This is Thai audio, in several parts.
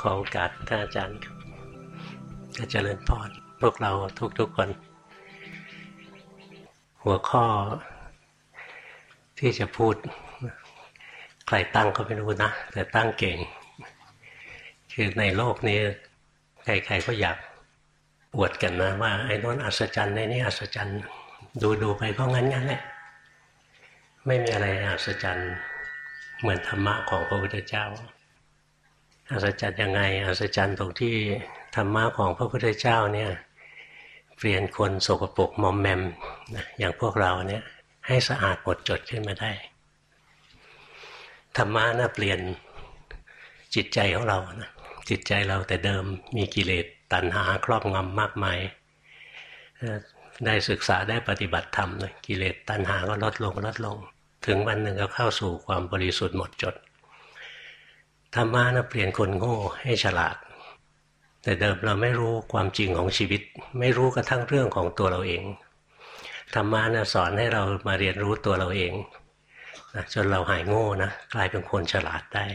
ขอโอกาสท่านอาจารย์จะเจริญพรพวกเราทุกๆคน หัวข้อที่จะพูด ใครตั้งก็ไม่รู้นะ แต่ตั้งเก่ง คือในโลกนี้ใครๆก็อยากอวดกันนะว่าไอ้นนอัศจรรย์ในนี้อัศจรรย์ดูดูไปก็งั้นงั้นแหละไม่มีอะไรอัศจรรย์เหมือนธรรมะของพระพุทธเจ้า อัศจรรย์ยังไงอัศจรรย์ตรงที่ธรรมะของพระพุทธเจ้าเนี่ยเปลี่ยนคนโสกปรกมอมแมมอย่างพวกเราเนี่ยให้สะอาดหมดจดขึ้นมาได้ ธรรมะน่ะเปลี่ยนจิตใจของเรานะจิตใจเราแต่เดิมมีกิเลสตัณหาครอบงำมากมายได้ศึกษาได้ปฏิบัติธรรมนะกิเลสตัณหาก็ลดลงลดลง ถึงวันหนึ่งก็เข้าสู่ความบริสุทธิ์หมดจด ธรรมะนะเปลี่ยนคนโง่ให้ฉลาด แต่เดิมเราไม่รู้ความจริงของชีวิต ไม่รู้กระทั่งเรื่องของตัวเราเองธรรมะนะสอนให้เรามาเรียนรู้ตัวเราเองนะจนเราหายโง่นะกลายเป็นคนฉลาดได้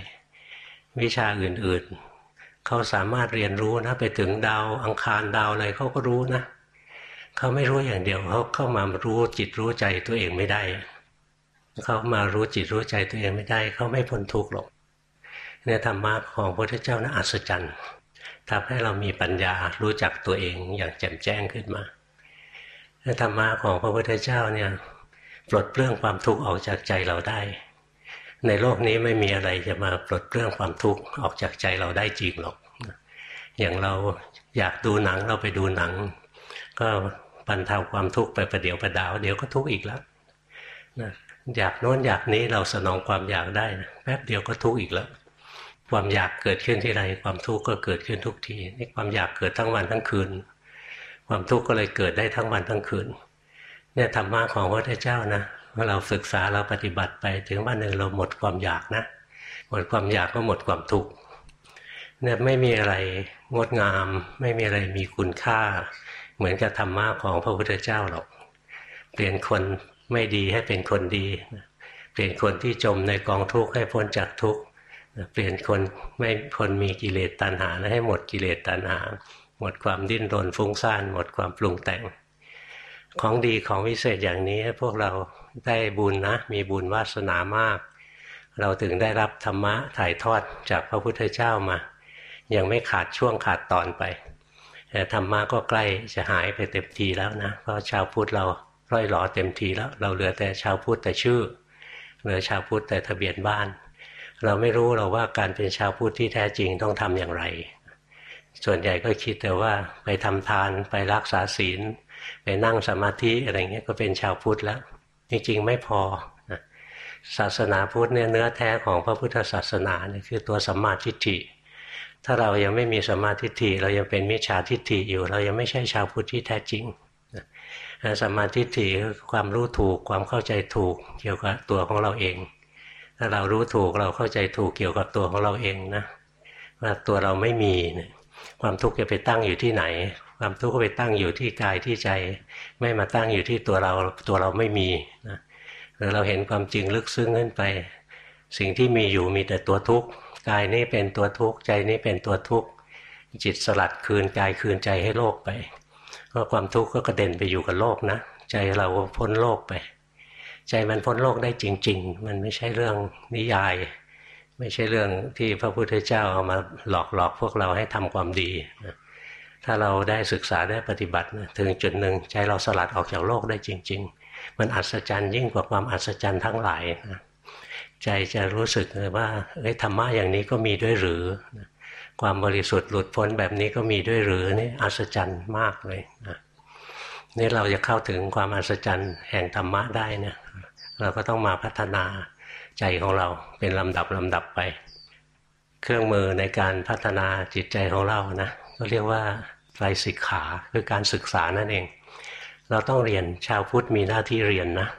วิชาอื่นๆ เขาสามารถเรียนรู้นะไปถึงดาวอังคารดาวอะไรเขาก็รู้นะเขาไม่รู้อย่างเดียวเขาเข้ามารู้จิตรู้ใจตัวเองไม่ได้เขามารู้จิตรู้ใจตัวเองไม่ได้ เขาไม่พ้นทุกข์หรอก เนี่ยธรรมะของพระพุทธเจ้านะอัศจรรย์ทำให้เรามีปัญญารู้จักตัวเองอย่างแจ่มแจ้งขึ้นมาธรรมะของพระพุทธเจ้าเนี่ยปลดเปลื้องความทุกข์ออกจากใจเราได้ ในโลกนี้ไม่มีอะไรจะมาปลดเปลื้องความทุกข์ออกจากใจเราได้จริงหรอก อย่างเราอยากดูหนังเราไปดูหนัง ก็บรรเทาความทุกข์ไปประเดี๋ยวประดาว เดี๋ยวก็ทุกข์อีกแล้วอยากโน้นอยากนี้เราสนองความอยากได้แป๊บเดียวก็ทุกข์อีกแล้ว ความอยากเกิดขึ้นที่ไรความทุกข์ก็เกิดขึ้นทุกทีนี่ความอยากเกิดทั้งวันทั้งคืน ความทุกข์ก็เลยเกิดได้ทั้งวันทั้งคืนเนี่ยธรรมะของพระพุทธเจ้านะเมื่อเราศึกษาเราปฏิบัติไปถึงวันหนึ่งเราหมดความอยากนะหมดความอยากก็หมดความทุกข์เนี่ยไม่มีอะไรงดงาม ไม่มีอะไรมีคุณค่า เหมือนกับธรรมะของพระพุทธเจ้าหรอก เปลี่ยนคนไม่ดีให้เป็นคนดี เปลี่ยนคนที่จมในกองทุกข์ให้พ้นจากทุกข์ เปลี่ยนคนไม่คนมีกิเลสตัณหาให้หมดกิเลสตัณหา หมดความดิ้นรนฟุ้งซ่าน หมดความปรุงแต่ง ของดีของวิเศษอย่างนี้พวกเราได้บุญนะ มีบุญวาสนามาก เราถึงได้รับธรรมะถ่ายทอดจากพระพุทธเจ้ามา ยังไม่ขาดช่วงขาดตอนไปแต่ธรรมะก็ใกล้จะหายไปเต็มทีแล้วนะ เพราะชาวพุทธเราร่อยหลอเต็มทีแล้ว เราเหลือแต่ชาวพุทธแต่ชื่อ เหลือชาวพุทธแต่ทะเบียนบ้าน เราไม่รู้เราว่าการเป็นชาวพุทธที่แท้จริงต้องทำอย่างไร ส่วนใหญ่ก็คิดแต่ว่าไปทำทานไปรักษาศีล ไปนั่งสมาธิอะไรเงี้ยก็เป็นชาวพุทธแล้ว จริงๆไม่พอศาสนาพุทธเนี่ยเนื้อแท้ของพระพุทธศาสนาเนี่ยคือตัวสัมมาทิฏฐิ ถ้าเรายังไม่มีสัมมาทิฏฐิ เรายังเป็นมิจฉาทิฏฐิอยู่ เรายังไม่ใช่ชาวพุทธที่แท้จริงสัมมาทิฏฐิคือความรู้ถูกความเข้าใจถูกเกี่ยวกับตัวของเราเอง ถ้าเรารู้ถูกเราเข้าใจถูกเกี่ยวกับตัวของเราเองนะว่าตัวเราไม่มีเนี่ยความทุกข์จะไปตั้งอยู่ที่ไหน ความทุกข์ก็ไปตั้งอยู่ที่กายที่ใจ ไม่มาตั้งอยู่ที่ตัวเราตัวเราไม่มีนะหรือเราเห็นความจริงลึกซึ้งขึ้นไป สิ่งที่มีอยู่มีแต่ตัวทุกข์กายนี้เป็นตัวทุกข์ใจนี้เป็นตัวทุกข์จิตสลัดคืนกายคืนใจให้โลกไปเพราะความทุกข์ก็กระเด็นไปอยู่กับโลกนะ ใจเราพ้นโลกไป ใจมันพ้นโลกได้จริง ๆ มันไม่ใช่เรื่องนิยาย ไม่ใช่เรื่องที่พระพุทธเจ้าเอามาหลอกหลอกพวกเราให้ทำความดี ถ้าเราได้ศึกษาได้ปฏิบัติถึงจุดหนึ่งใจเราสลัดออกจากโลกได้จริง ๆ มันอัศจรรย์ยิ่งกว่าความอัศจรรย์ทั้งหลายนะใจจะรู้สึกเลยว่าเอ้ยธรรมะอย่างนี้ก็มีด้วยหรือ ความบริสุทธิ์หลุดพ้นแบบนี้ก็มีด้วยหรือนี่อัศจรรย์มากเลยนะ นี่เราจะเข้าถึงความอัศจรรย์แห่งธรรมะได้เนี่ยเราก็ต้องมาพัฒนาใจของเราเป็นลำดับลำดับไป เครื่องมือในการพัฒนาจิตใจของเรานะก็เรียกว่าไตรสิกขาคือการศึกษานั่นเอง เราต้องเรียนชาวพุทธมีหน้าที่เรียนนะ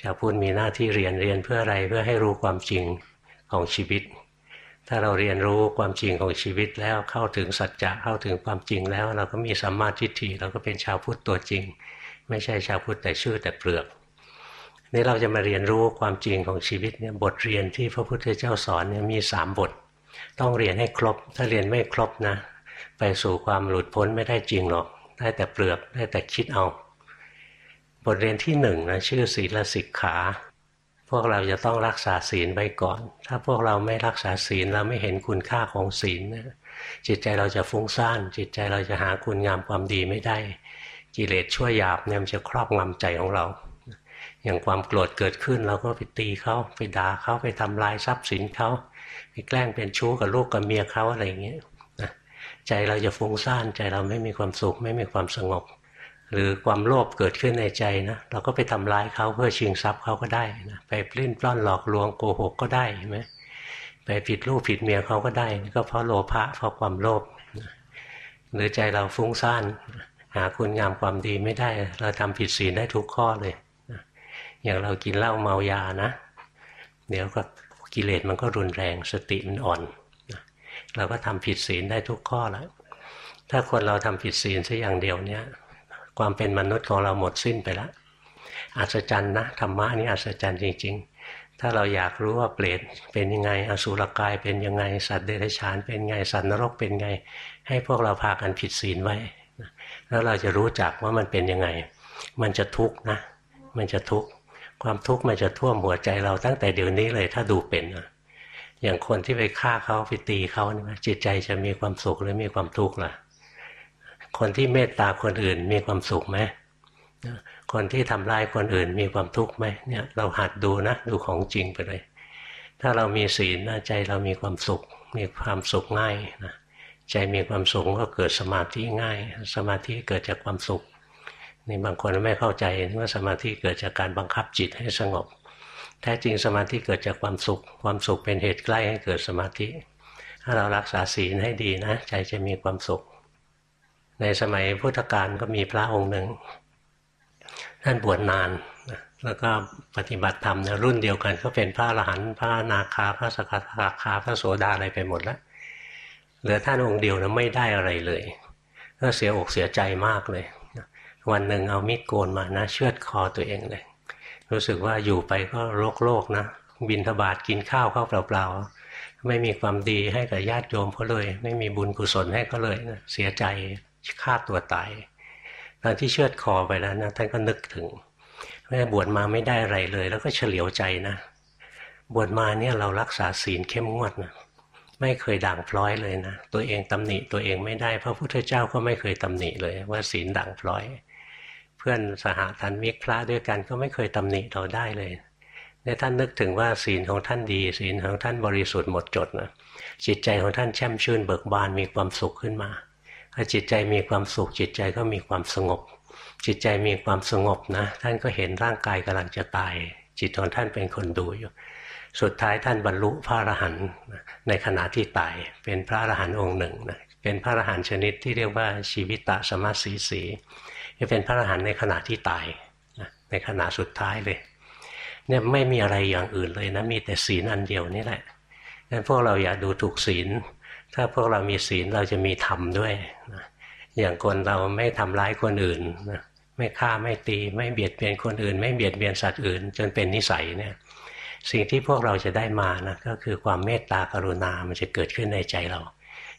ชาวพุทธมีหน้าที่เรียนเรียนเพื่ออะไรเพื่อให้รู้ความจริงของชีวิต ถ้าเราเรียนรู้ความจริงของชีวิตแล้วเข้าถึงสัจจะเข้าถึงความจริงแล้ว เราก็มีสัมมาทิฏฐิเราก็เป็นชาวพุทธตัวจริง ไม่ใช่ชาวพุทธแต่ชื่อแต่เปลือกนี่เราจะมาเรียนรู้ความจริงของชีวิตเนี่ยบทเรียนที่พระพุทธเจ้าสอนเนี่ยมีสามบท ต้องเรียนให้ครบ ถ้าเรียนไม่ครบนะ ไปสู่ความหลุดพ้นไม่ได้จริงหรอกได้แต่เปลือกได้แต่คิดเอา บทเรียนที่หนึ่งนะชื่อศีลสิกขา พวกเราจะต้องรักษาศีลไว้ก่อน ถ้าพวกเราไม่รักษาศีลเราไม่เห็นคุณค่าของศีลจิตใจเราจะฟุ้งซ่าน จิตใจเราจะหาคุณงามความดีไม่ได้ กิเลสชั่วหยาบเนี่ยมันจะครอบงำใจของเรา อย่างความโกรธเกิดขึ้นเราก็ไปตีเขาไปด่าเขาไปทำลายทรัพย์สินเขาไปแกล้งเป็นชู้กับลูกกับเมียเขาอะไรอย่างเงี้ยใจเราจะฟุ้งซ่านใจเราไม่มีความสุขไม่มีความสงบ หรือความโลภเกิดขึ้นในใจนะเราก็ไปทำร้ายเขาเพื่อชิงทรัพย์เขาก็ได้นะไปปลิ้นปล้อนหลอกลวงโกหกก็ได้ใช่ไหมไปผิดลูกผิดเมียเขาก็ได้ก็เพราะโลภะเพราะความโลภหรือใจเราฟุ้งซ่านหาคุณงามความดีไม่ได้ เราทำผิดศีลได้ทุกข้อเลยอย่างเรากินเหล้าเมายานะ เดี๋ยวก็กิเลสมันก็รุนแรงสติมันอ่อนเราก็ทำผิดศีลได้ทุกข้อแล้วถ้าคนเราทำผิดศีลสักอย่างเดียวเนี่ย ความเป็นมนุษย์ของเราหมดสิ้นไปแล้วอัศจรรย์นะธรรมะนี่อัศจรรย์จริง ๆ ถ้าเราอยากรู้ว่าเปรตเป็นยังไงอสุรกายเป็นยังไงสัตว์เดรัจฉานเป็นไงสัตว์นรกเป็นไง ให้พวกเราพากันผิดศีลไว้แล้วเราจะรู้จักว่ามันเป็นยังไง มันจะทุกข์นะ มันจะทุกข์ความทุกข์มันจะท่วมหัวใจเราตั้งแต่เดี๋ยวนี้เลยถ้าดูเป็นนะอย่างคนที่ไปฆ่าเขาไปตีเขาเนี่ยจิตใจจะมีความสุขหรือมีความทุกข์ล่ะ คนที่เมตตาคนอื่นมีความสุขไหมคนที่ทำร้ายคนอื่นมีความทุกข์ไหมเนี่ยเราหัดดูนะ ดูของจริงไปเลย ถ้าเรามีศีลนะใจเรามีความสุข มีความสุขง่ายนะใจมีความสุขก็เกิดสมาธิง่าย สมาธิเกิดจากความสุขนี่บางคนไม่เข้าใจว่าสมาธิเกิดจากการบังคับจิตให้สงบ แท้จริงสมาธิเกิดจากความสุข ความสุขเป็นเหตุใกล้ให้เกิดสมาธิ ถ้าเรารักษาศีลให้ดีนะ ใจจะมีความสุข ในสมัยพุทธกาลก็มีพระองค์หนึ่ง ท่านบวชนาน แล้วก็ปฏิบัติธรรมนรุ่นเดียวกัน ก็เป็นพระอรหันต์พระนาคา พระสกทาคา พระโสดาอะไรไปหมดแล้วเหลือท่านองค์เดียวนะไม่ได้อะไรเลย ก็เสียอกเสียใจมากเลย วันหนึ่งเอามีดโกนมานะ เชือดคอตัวเองเลย รู้สึกว่าอยู่ไปก็โรคโลกนะ บินทบาทกินข้าวข้าวเปล่าๆ ไม่มีความดีให้กับญาติโยมเขาเลย ไม่มีบุญกุศลให้เขาเลยนะเสียใจ ฆ่าตัวตาย ตอนที่เชือดคอไปแล้วนะท่านก็นึกถึงแม่บวชมาไม่ได้อะไรเลย แล้วก็เฉลียวใจนะ บวชมาเนี่ยเรารักษาศีลเข้มงวดนะไม่เคยด่างพร้อยเลยนะ ตัวเองตำหนิตัวเองไม่ได้ พระพุทธเจ้าก็ไม่เคยตำหนิเลย ว่าศีลด่างพร้อย เพื่อนสหทันมิกพระด้วยกันก็ไม่เคยตำหนิเราได้เลยเนี่ยท่านนึกถึงว่าศีลของท่านดี ศีลของท่านบริสุทธิ์หมดจดนะจิตใจของท่านแช่มชื่นเบิกบานมีความสุขขึ้นมา ถ้าจิตใจมีความสุขจิตใจก็มีความสงบ จิตใจมีความสงบนะ ท่านก็เห็นร่างกายกำลังจะตาย จิตของท่านเป็นคนดูอยู่ สุดท้ายท่านบรรลุพระอรหันต์ในขณะที่ตายเป็นพระอรหันต์องค์หนึ่งนะเป็นพระอรหันต์ชนิดที่เรียกว่าชีวิตตสมาสีสีจะเป็นพระอรหันต์ในขณะที่ตายในขณะสุดท้ายเลยเนี่ยไม่มีอะไรอย่างอื่นเลยนะมีแต่ศีลอันเดียวนี่แหละงั้นพวกเราอย่าดูถูกศีล ถ้าพวกเรามีศีลเราจะมีธรรมด้วยนะอย่างคนเราไม่ทำร้ายคนอื่นนะไม่ฆ่าไม่ตีไม่เบียดเบียนคนอื่น ไม่เบียดเบียนสัตว์อื่น จนเป็นนิสัยเนี่ยสิ่งที่พวกเราจะได้มานะก็คือความเมตตากรุณา มันจะเกิดขึ้นในใจเรา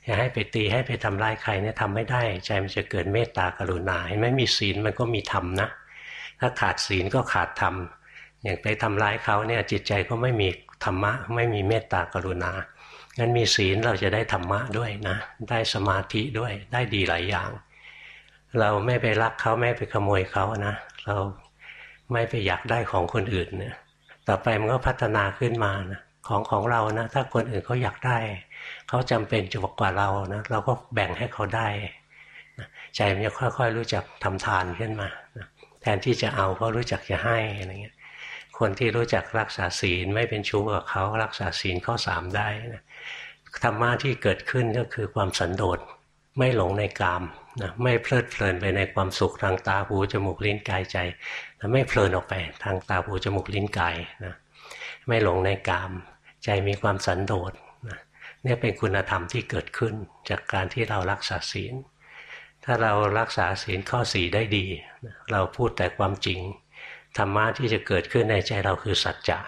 จะให้ไปตีให้ไปทำร้ายใครเนี่ยทำไม่ได้ใจมันจะเกิดเมตตากรุณาเห็นไหมมีศีลมันก็มีธรรมนะ ถ้าขาดศีลก็ขาดธรรมอย่างไปทำร้ายเขาเนี่ยจิตใจก็ไม่มีธรรมะไม่มีเมตตากรุณา งั้นมีศีลเราจะได้ธรรมะด้วยนะ ได้สมาธิด้วยได้ดีหลายอย่าง เราไม่ไปรักเขาไม่ไปขโมยเขานะ เราไม่ไปอยากได้ของคนอื่นเนี่ยต่อไปมันก็พัฒนาขึ้นมานะของของเรานะ ถ้าคนอื่นเขาอยากได้ เขาจำเป็นจะกว่าเรานะเราก็แบ่งให้เขาได้ใจมันจะค่อย ๆ รู้จักทำทานขึ้นมาแทนที่จะเอาเขารู้จักจะให้อะไรเงี้ยคนที่รู้จักรักษาศีลไม่เป็นชู้กับเขารักษาศีลข้อสามได้นะ ธรรมะที่เกิดขึ้นก็คือความสันโดษไม่หลงในกามนะไม่เพลิดเพลินไปในความสุขทางตาหูจมูกลิ้นกายใจและไม่เพลินออกไปทางตาหูจมูกลิ้นกายนะไม่หลงในกาม ใจมีความสันโดษนี่เป็นคุณธรรมที่เกิดขึ้นจากการที่เรารักษาศีล ถ้าเรารักษาศีลข้อสีได้ดี เราพูดแต่ความจริงธรรมะที่จะเกิดขึ้นในใจเราคือสัจจะ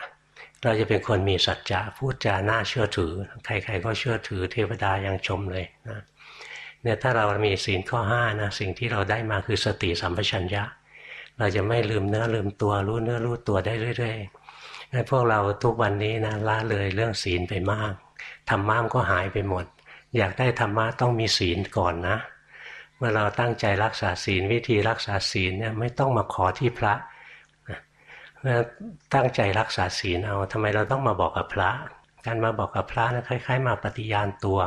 เราจะเป็นคนมีสัจจะพูดจาน่าเชื่อถือ ใครๆก็เชื่อถือเทวดายังชมเลยนะเนี่ยถ้าเรามีศีลข้อห้านะสิ่งที่เราได้มาคือสติสัมปชัญญะ เราจะไม่ลืมเนื้อลืมตัวรู้เนื้อรู้ตัวได้เรื่อยๆงั้นพวกเราทุกวันนี้นะละเลยเรื่องศีลไปมากธรรมะมก็หายไปหมด อยากได้ธรรมะต้องมีศีลก่อนนะเมื่อเราตั้งใจรักษาศีลวิธีรักษาศีลเนี่ยไม่ต้องมาขอที่พระ ตั้งใจรักษาศีลเอาทำไมเราต้องมาบอกกับพระ การมาบอกกับพระนะคล้ายๆ มาปฏิญาณตัว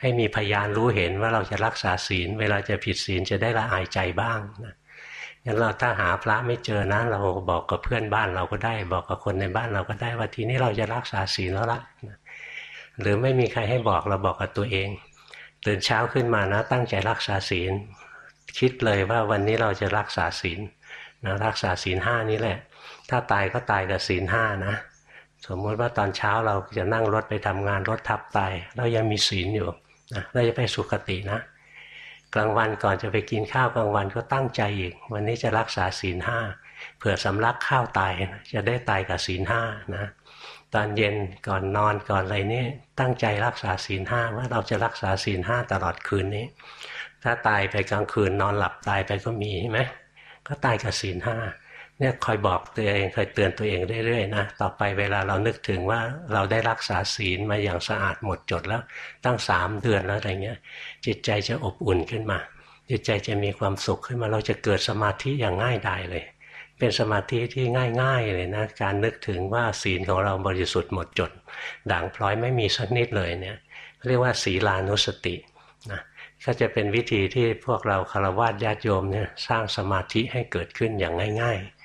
ให้มีพยานรู้เห็นว่าเราจะรักษาศีล เวลาจะผิดศีลจะได้ละอายใจบ้างนะงั้นเราถ้าหาพระไม่เจอนะเราบอกกับเพื่อนบ้านเราก็ได้ บอกกับคนในบ้านเราก็ได้ว่าทีนี้เราจะรักษาศีลแล้วละหรือไม่มีใครให้บอกเราบอกกับตัวเอง ตื่นเช้าขึ้นมานะ ตั้งใจรักษาศีล คิดเลยว่าวันนี้เราจะรักษาศีลนะรักษาศีลห้านี้แหละ ถ้าตายก็ตายกับศีลห้านะ สมมติว่าตอนเช้าเราจะนั่งรถไปทำงานรถทับตายเรายังมีศีลอยู่นะเราจะไปสุคตินะ กลางวันก่อนจะไปกินข้าวกลางวันก็ตั้งใจอีก วันนี้จะรักษาศีลห้าเผื่อสำลักข้าวตายจะได้ตายกับศีลห้านะตอนเย็นก่อนนอนก่อนอะไรนี่ตั้งใจรักษาศีลห้าว่าเราจะรักษาศีลห้าตลอดคืนนี้ ถ้าตายไปกลางคืนนอนหลับตายไปก็มีใช่ไหมก็ตายกับศีลห้า เนี่ยคอยบอกตัวเองคอยเตือนตัวเองเรื่อยๆนะต่อไปเวลาเรานึกถึงว่าเราได้รักษาศีลมาอย่างสะอาดหมดจดแล้วตั้งสามเดือนแล้วอะไรเงี้ย จิตใจจะอบอุ่นขึ้นมา จิตใจจะมีความสุขขึ้นมาเราจะเกิดสมาธิอย่างง่ายดายเลย เป็นสมาธิที่ง่าย ๆเลยนะการนึกถึงว่าศีลของเราบริสุทธิ์หมดจด ด่างพร้อยไม่มีสักนิดเลยเนี่ยเรียกว่าศีลานุสตินะก็จะเป็นวิธีที่พวกเราคารวะญาติโยมเนี่ยสร้างสมาธิให้เกิดขึ้นอย่างง่าย ๆ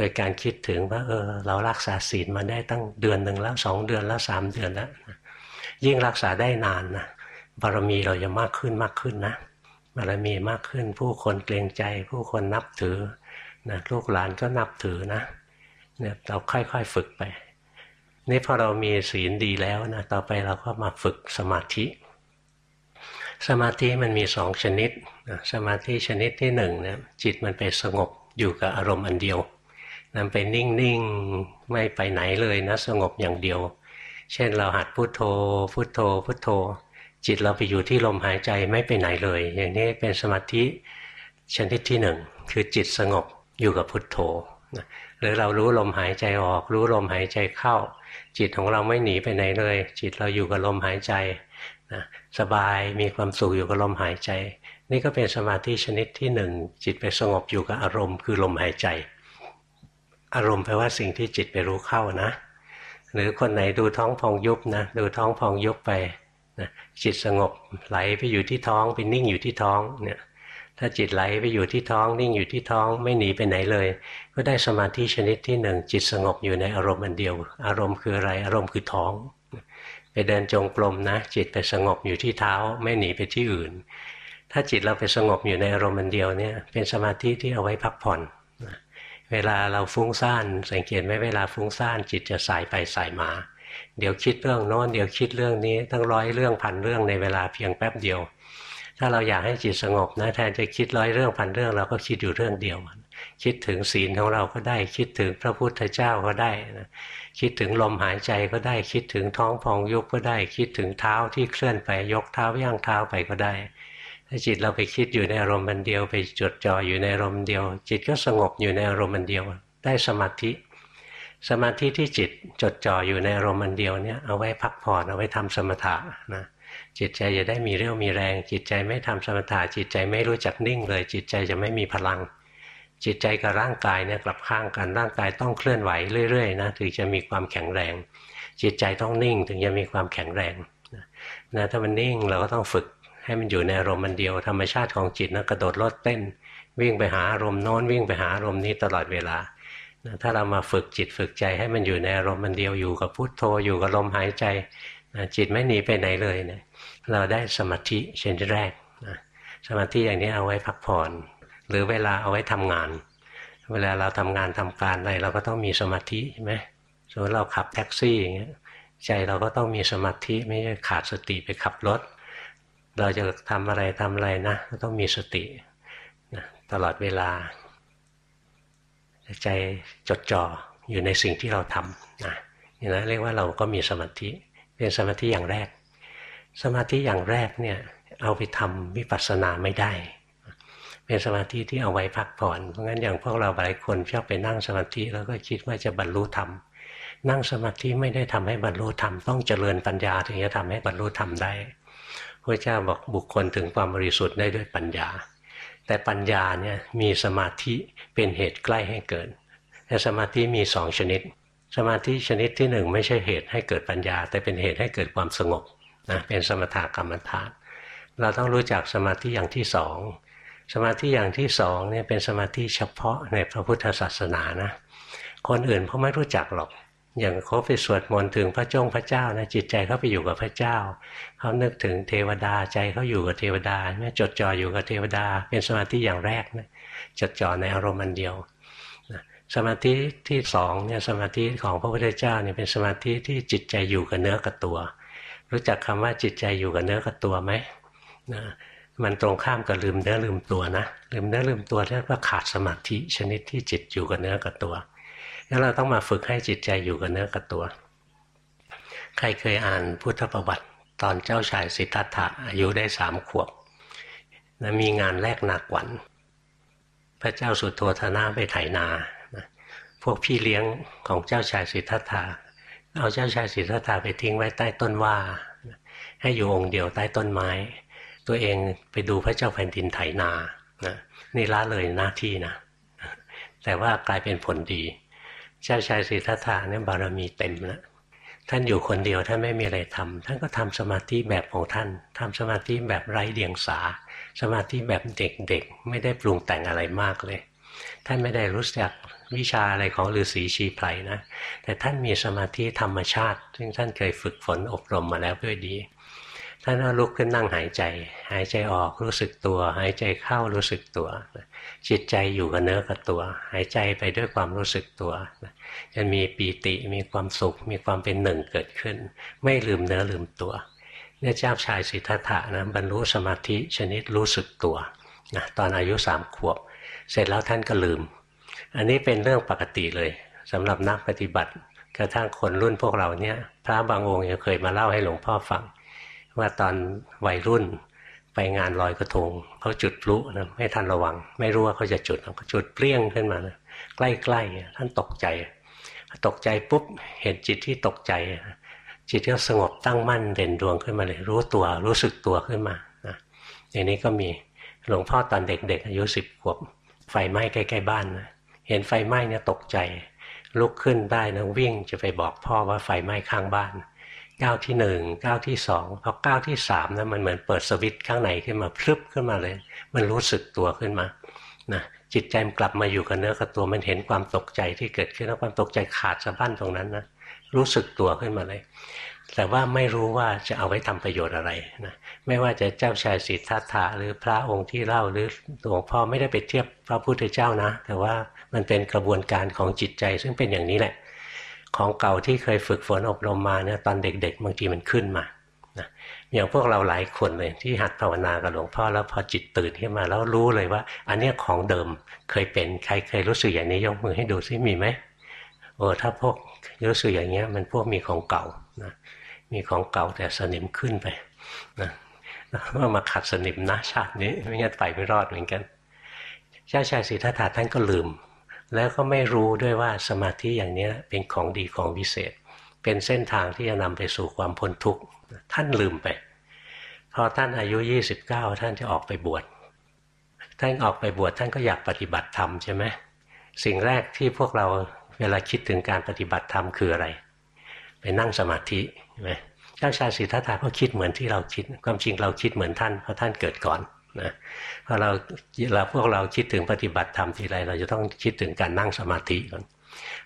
ดยการคิดถึงว่าเออเรารักษาศีลมาได้ตั้งเดือนหนึ่งแล้วสองเดือนแล้วสามเดือนแล้วยิ่งรักษาได้นานนะบารมีเราจะมากขึ้นมากขึ้นนะบารมีมากขึ้น ผู้คนเกรงใจ ผู้คนนับถือนะลูกหลานก็นับถือนะเนี่ยเราค่อยๆฝึกไปนี่พอเรามีศีลดีแล้วนะต่อไปเราก็มาฝึกสมาธิ สมาธิมันมีสองชนิด สมาธิชนิดที่หนึ่งเนี่ยจิตมันไปสงบอยู่กับอารมณ์อันเดียว นั่นไปนิ่งๆไม่ไปไหนเลยนะ สงบอย่างเดียว เช่นเราหัดพุโทโธ พุโทโธ พุโทโธ จิตเราไปอยู่ที่ลมหายใจไม่ไปไหนเลย อย่างนี้เป็นสมาธิชนิดที่หนึ่งคือจิตสงบอยู่กับพุโทโธหรือเรารู้ลมหายใจออก รู้ลมหายใจเข้า จิตของเราไม่หนีไปไหนเลย จิตเราอยู่กับลมหายใจนะสบายมีความสุขอยู่กับลมหายใจ นี่ก็เป็นสมาธิชนิดที่หนึ่งจิตไปสงบอยู่กับอารมณ์คือลมหายใจ อารมณ์แปลว่าสิ่งที่จิตไปรู้เข้านะ หรือคนไหนดูท้องพองยุบนะดูท้องพองยุบไปนะจิตสงบไหลไปอยู่ที่ท้องไปนิ่งอยู่ที่ท้องเนี่ยถ้าจิตไหลไปอยู่ที่ท้อง นิ่งอยู่ที่ท้องไม่หนีไปไหนเลย ก็ได้สมาธิชนิดที่หนึ่งจิตสงบอยู่ในอารมณ์อันเดียว อารมณ์คืออะไรอารมณ์คือท้อง ไปเดินจงกรมนะ จิตไปสงบอยู่ที่เท้าไม่หนีไปที่อื่น ถ้าจิตเราไปสงบอยู่ในอารมณ์อันเดียวเนี่ยเป็นสมาธิที่เอาไว้พักผ่อน เวลาเราฟุ้งซ่านสังเกตไหมเวลาฟุ้งซ่านจิตจะสายไปสายมา เดี๋ยวคิดเรื่องโน้นเดี๋ยวคิดเรื่องนี้ทั้งร้อยเรื่องพันเรื่องในเวลาเพียงแป๊บเดียว ถ้าเราอยากให้จิตสงบนะแทนจะคิดร้อยเรื่องพันเรื่องเราก็คิดอยู่เรื่องเดียว คิดถึงศีลของเราก็ได้คิดถึงพระพุทธเจ้าก็ได้นะคิดถึงลมหายใจก็ได้คิดถึงท้องพองยุบก็ได้ คิดถึงเท้าที่เคลื่อนไปยกเท้าย่างเท้าไปก็ได้ ถ้าจิตเราไปคิดอยู่ในอารมณ์มันเดียว ไปจดจ่ออยู่ในอารมณ์เดียว จิตก็สงบอยู่ในอารมณ์มันเดียว ได้สมาธิ สมาธิที่จิตจดจ่ออยู่ในอารมณ์มันเดียวเนี่ยเอาไว้พักผ่อนเอาไว้ทำสมถะนะจิตใจจะได้มีเรี่ยวมีแรง จิตใจไม่ทำสมถะจิตใจไม่รู้จักนิ่งเลย จิตใจจะไม่มีพลัง จิตใจกับร่างกายเนี่ยกลับข้างกันร่างกายต้องเคลื่อนไหวเรื่อยๆนะถึงจะมีความแข็งแรง จิตใจต้องนิ่งถึงจะมีความแข็งแรงนะถ้ามันนิ่งเราก็ต้องฝึก ให้มันอยู่ในอารมณ์มันเดียวธรรมชาติของจิตนะกระโดดโลดเต้น วิ่งไปหาอารมณ์โน้นวิ่งไปหาอารมณ์นี้ตลอดเวลาถ้าเรามาฝึกจิตฝึกใจให้มันอยู่ในอารมณ์มันเดียวอยู่กับพุทโธอยู่กับลมหายใจจิตไม่หนีไปไหนเลยนะเราได้สมาธิเช่นแรกนะสมาธิอย่างนี้เอาไว้พักผ่อน หรือเวลาเอาไว้ทำงาน เวลาเราทำงานทำการอะไรเราก็ต้องมีสมาธิใช่ไหมสมมติเราขับแท็กซี่อย่างเงี้ยใจเราก็ต้องมีสมาธิไม่ใช่ขาดสติไปขับรถ เราจะทำอะไรทำอะไรนะต้องมีสตินะตลอดเวลา ใจจดจ่ออยู่ในสิ่งที่เราทำนะอย่างนั้นเรียกว่าเราก็มีสมาธิเป็นสมาธิอย่างแรก สมาธิอย่างแรกเนี่ยเอาไปทำวิปัสสนาไม่ได้ เป็นสมาธิที่เอาไว้พักผ่อนเพราะงั้นอย่างพวกเราหลายคนชอบไปนั่งสมาธิแล้วก็คิดว่าจะบรรลุธรรมนั่งสมาธิไม่ได้ทำให้บรรลุธรรมต้องเจริญปัญญาถึงจะทำให้บรรลุธรรมได้ ระเจ้าบอกบุคคลถึงความบริสุทธิ์ได้ด้วยปัญญา แต่ปัญญาเนี่ยมีสมาธิเป็นเหตุใกล้ให้เกิดแต่สมาธิมีสองชนิด สมาธิชนิดที่หนึ่งไม่ใช่เหตุให้เกิดปัญญา แต่เป็นเหตุให้เกิดความสงบนะเป็นสมถกรรมฐาน เราต้องรู้จักสมาธิอย่างที่สองสมาธิอย่างที่สองเนี่ยเป็นสมาธิเฉพาะในพระพุทธศาสนานะคนอื่นเขาไม่รู้จักหรอก อย่างเขาไปสวดมนต์ถึงพระจงพระเจ้านะจิตใจเขาไปอยู่กับพระเจ้าเขานึกถึงเทวดาใจเขาอยู่กับเทวดาแม่จดจ่ออยู่กับเทวดา เป็นสมาธิอย่างแรกนะจดจ่อในอารมณ์อันเดียวสมาธิที่สองเนี่ยสมาธิของพระพุทธเจ้าเนี่ยเป็นสมาธิที่จิตใจอยู่กับเนื้อกับตัว รู้จักคำว่าจิตใจอยู่กับเนื้อกับตัวไหมนะมันตรงข้ามกับลืมเนื้อลืมตัวนะลืมเนื้อลืมตัวเรียกว่าขาดสมาธิชนิดที่จิตอยู่กับเนื้อกับตัว แล้วเราต้องมาฝึกให้จิตใจอยู่กับเนื้อกับตัว ใครเคยอ่านพุทธประวัติ ตอนเจ้าชายสิทธัตถะอายุได้สามขวบนะมีงานแลกนาขวัญพระเจ้าสุโธธนะไปไถนานะพวกพี่เลี้ยงของเจ้าชายสิทธัตถะเอาเจ้าชายสิทธัตถะไปทิ้งไว้ใต้ต้นว่า ให้อยู่องค์เดียวใต้ต้นไม้ ตัวเองไปดูพระเจ้าแผ่นดินไถนานะนี่ละเลยหน้าที่นะ แต่ว่ากลายเป็นผลดี เจ้าชายสิทธัตถะเนี่ยบารมีเต็มแล้วท่านอยู่คนเดียวท่านไม่มีอะไรทำท่านก็ทำสมาธิแบบของท่านทำสมาธิแบบไร้เดียงสา สมาธิแบบเด็กๆ ไม่ได้ปรุงแต่งอะไรมากเลย ท่านไม่ได้รู้จักวิชาอะไรของฤาษีชีไพรนะ แต่ท่านมีสมาธิธรรมชาติ ซึ่งท่านเคยฝึกฝนอบรมมาแล้วด้วยดี ท่านก็ลุกขึ้นนั่งหายใจ หายใจออกรู้สึกตัว หายใจเข้ารู้สึกตัว จิตใจอยู่กับเนื้อกับตัว หายใจไปด้วยความรู้สึกตัว จะมีปีติมีความสุข มีความเป็นหนึ่งเกิดขึ้น ไม่ลืมเนื้อลืมตัว เนี่ยเจ้าชายสิทธัตถะนะบรรลุสมาธิชนิดรู้สึกตัวนะตอนอายุสามขวบ เสร็จแล้วท่านก็ลืม อันนี้เป็นเรื่องปกติเลยสำหรับนักปฏิบัติ กระทั่งคนรุ่นพวกเราเนี่ย พระบางองค์ยังเคยมาเล่าให้หลวงพ่อฟัง ว่าตอนวัยรุ่นไปงานลอยกระทงเขาจุดพลุนะไม่ทันระวัง ไม่รู้ว่าเขาจะจุดเขาจุดเปรี้ยงขึ้นมานะใกล้ๆท่านตกใจ ตกใจปุ๊บเห็นจิตที่ตกใจ จิตก็สงบตั้งมั่นเด่นดวงขึ้นมาเลย รู้ตัวรู้สึกตัวขึ้นมานะอย่างนี้ก็มีหลวงพ่อตอนเด็กๆอายุสิบขวบ ไฟไหม้ใกล้ๆบ้านนะเห็นไฟไหม้เนี่ยตกใจ ลุกขึ้นได้นะวิ่งจะไปบอกพ่อว่าไฟไหม้ข้างบ้านก้าวที่หนึ่งก้าวที่สองพอก้าวที่สามนะมันเหมือนเปิดสวิตช์ข้างในขึ้นมาพลึบขึ้นมาเลย มันรู้สึกตัวขึ้นมานะ จิตใจมันกลับมาอยู่กับเนื้อกับตัวมันเห็นความตกใจที่เกิดขึ้นแล้วความตกใจขาดสะบั้นตรงนั้นนะรู้สึกตัวขึ้นมาเลย แต่ว่าไม่รู้ว่าจะเอาไว้ทำประโยชน์อะไรนะไม่ว่าจะเจ้าชายสิทธัตถะหรือพระองค์ที่เล่าหรือหลวงพ่อไม่ได้ไปเทียบพระพุทธเจ้านะ แต่ว่ามันเป็นกระบวนการของจิตใจซึ่งเป็นอย่างนี้แหละ ของเก่าที่เคยฝึกฝนอบรมมาเนี่ยตอนเด็กๆ บางทีมันขึ้นมา อย่างพวกเราหลายคนเลยที่หัดภาวนากับหลวงพ่อแล้วพอจิตตื่นขึ้นมาแล้วรู้เลยว่า อันเนี้ยของเดิมเคยเป็นใครเคยรู้สึกอย่างนี้ยกมือให้ดูซิมีไหมโอ้ถ้าพวกรู้สึกอย่างเงี้ยมันพวกมีของเก่านะมีของเก่าแต่สนิมขึ้นไปนะว่ามาขัดสนิมนะชาตินี้ไม่งั้นไปไม่รอดเหมือนกันเจ้าชายสิทธัตถะท่านก็ลืม แล้วก็ไม่รู้ด้วยว่าสมาธิอย่างนี้เป็นของดีของวิเศษ เป็นเส้นทางที่จะนำไปสู่ความพ้นทุกข์ ท่านลืมไป พอท่านอายุ29ท่านจะออกไปบวชท่านออกไปบวชท่านก็อยากปฏิบัติธรรมใช่ไหมสิ่งแรกที่พวกเราเวลาคิดถึงการปฏิบัติธรรมคืออะไร ไปนั่งสมาธิใช่ไหมเจ้าชายสิทธัตถะก็คิดเหมือนที่เราคิด ความจริงเราคิดเหมือนท่านเพราะท่านเกิดก่อนนะพอเราเราพวกเราคิดถึงปฏิบัติธรรมทีไรเราจะต้องคิดถึงการนั่งสมาธิก่อน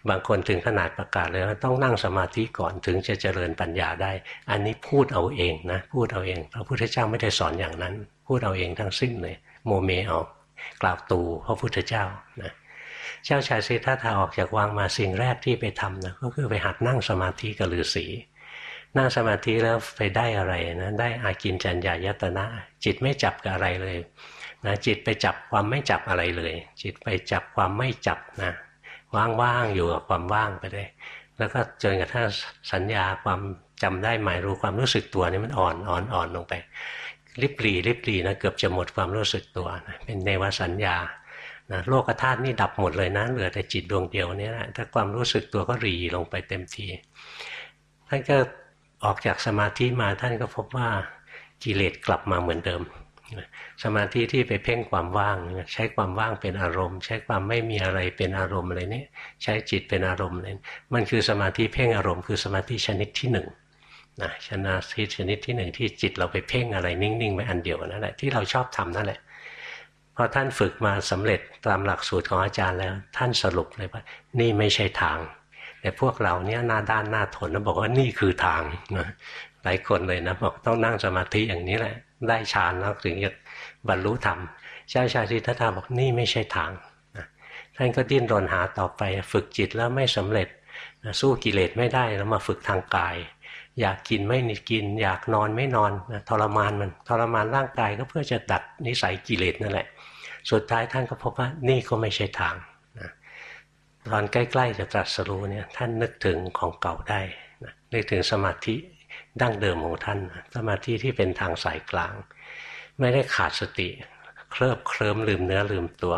บางคนถึงขนาดประกาศเลยว่าต้องนั่งสมาธิก่อนถึงจะเจริญปัญญาได้ อันนี้พูดเอาเองนะ พูดเอาเองพระพุทธเจ้าไม่ได้สอนอย่างนั้น พูดเอาเองทั้งสิ้นเลย โมเมเอากล่าวตูพระพุทธเจ้านะเจ้าชายสิทธัตถะออกจากวังมาสิ่งแรกที่ไปทำนะก็คือไปหัดนั่งสมาธิกับฤาษีนั่งสมาธิแล้วไปได้อะไรนะได้อากินจัญญายตนะ จิตไม่จับกับอะไรเลยนะจิตไปจับความไม่จับอะไรเลย จิตไปจับความไม่จับนะ ว่างๆอยู่กับความว่างไปเลยแล้วก็จนกระทั่งสัญญาความจำได้หมายรู้ความรู้สึกตัวนี่มันอ่อนอ่อนอ่อนลงไปริบหรี่ริบหรี่นะเกือบจะหมดความรู้สึกตัวนะเป็นเนวสัญญานะโลกธาตุนี่ดับหมดเลยนะเหลือแต่จิตดวงเดียวนี่แหละถ้าความรู้สึกตัวก็รีลงไปเต็มทีท่านก็ออกจากสมาธิมาท่านก็พบว่ากิเลสกลับมาเหมือนเดิม สมาธิที่ไปเพ่งความว่าง ใช้ความว่างเป็นอารมณ์ ใช้ความไม่มีอะไรเป็นอารมณ์อะไรนี้ใช้จิตเป็นอารมณ์เลยมันคือสมาธิเพ่งอารมณ์คือสมาธิชนิดที่หนึ่งนะชนะทิชนิดที่หนึ่งที่จิตเราไปเพ่งอะไรนิ่งๆไว้อันเดียวนั่นแหละที่เราชอบทำนั่นแหละพอท่านฝึกมาสำเร็จตามหลักสูตรของอาจารย์แล้ว ท่านสรุปเลยว่า นี่ไม่ใช่ทาง แต่พวกเราเนี่ยหน้าด้านหน้าทนนะบอกว่านี่คือทางนะหลายคนเลยนะบอกต้องนั่งสมาธิอย่างนี้แหละ ได้ฌานแล้วถึงจะบรรลุธรรมเจ้าชายสิทัตถะบอกนี่ไม่ใช่ทางท่านก็ดิ้นรนหาต่อไป ฝึกจิตแล้วไม่สำเร็จสู้กิเลสไม่ได้แล้วมาฝึกทางกาย อยากกินไม่กิน อยากนอนไม่นอนทรมานมันทรมานร่างกายก็เพื่อจะดัดนิสัยกิเลสนั่นแหละ สุดท้ายท่านก็พบว่านี่ก็ไม่ใช่ทางตอนใกล้ ๆ จะตรัสรู้เนี่ยท่านนึกถึงของเก่าได้นึกถึงสมาธิ ดั้งเดิมของท่าน สมาธิที่เป็นทางสายกลาง ไม่ได้ขาดสติ เคลิบเคลิ้มลืมเนื้อลืมตัว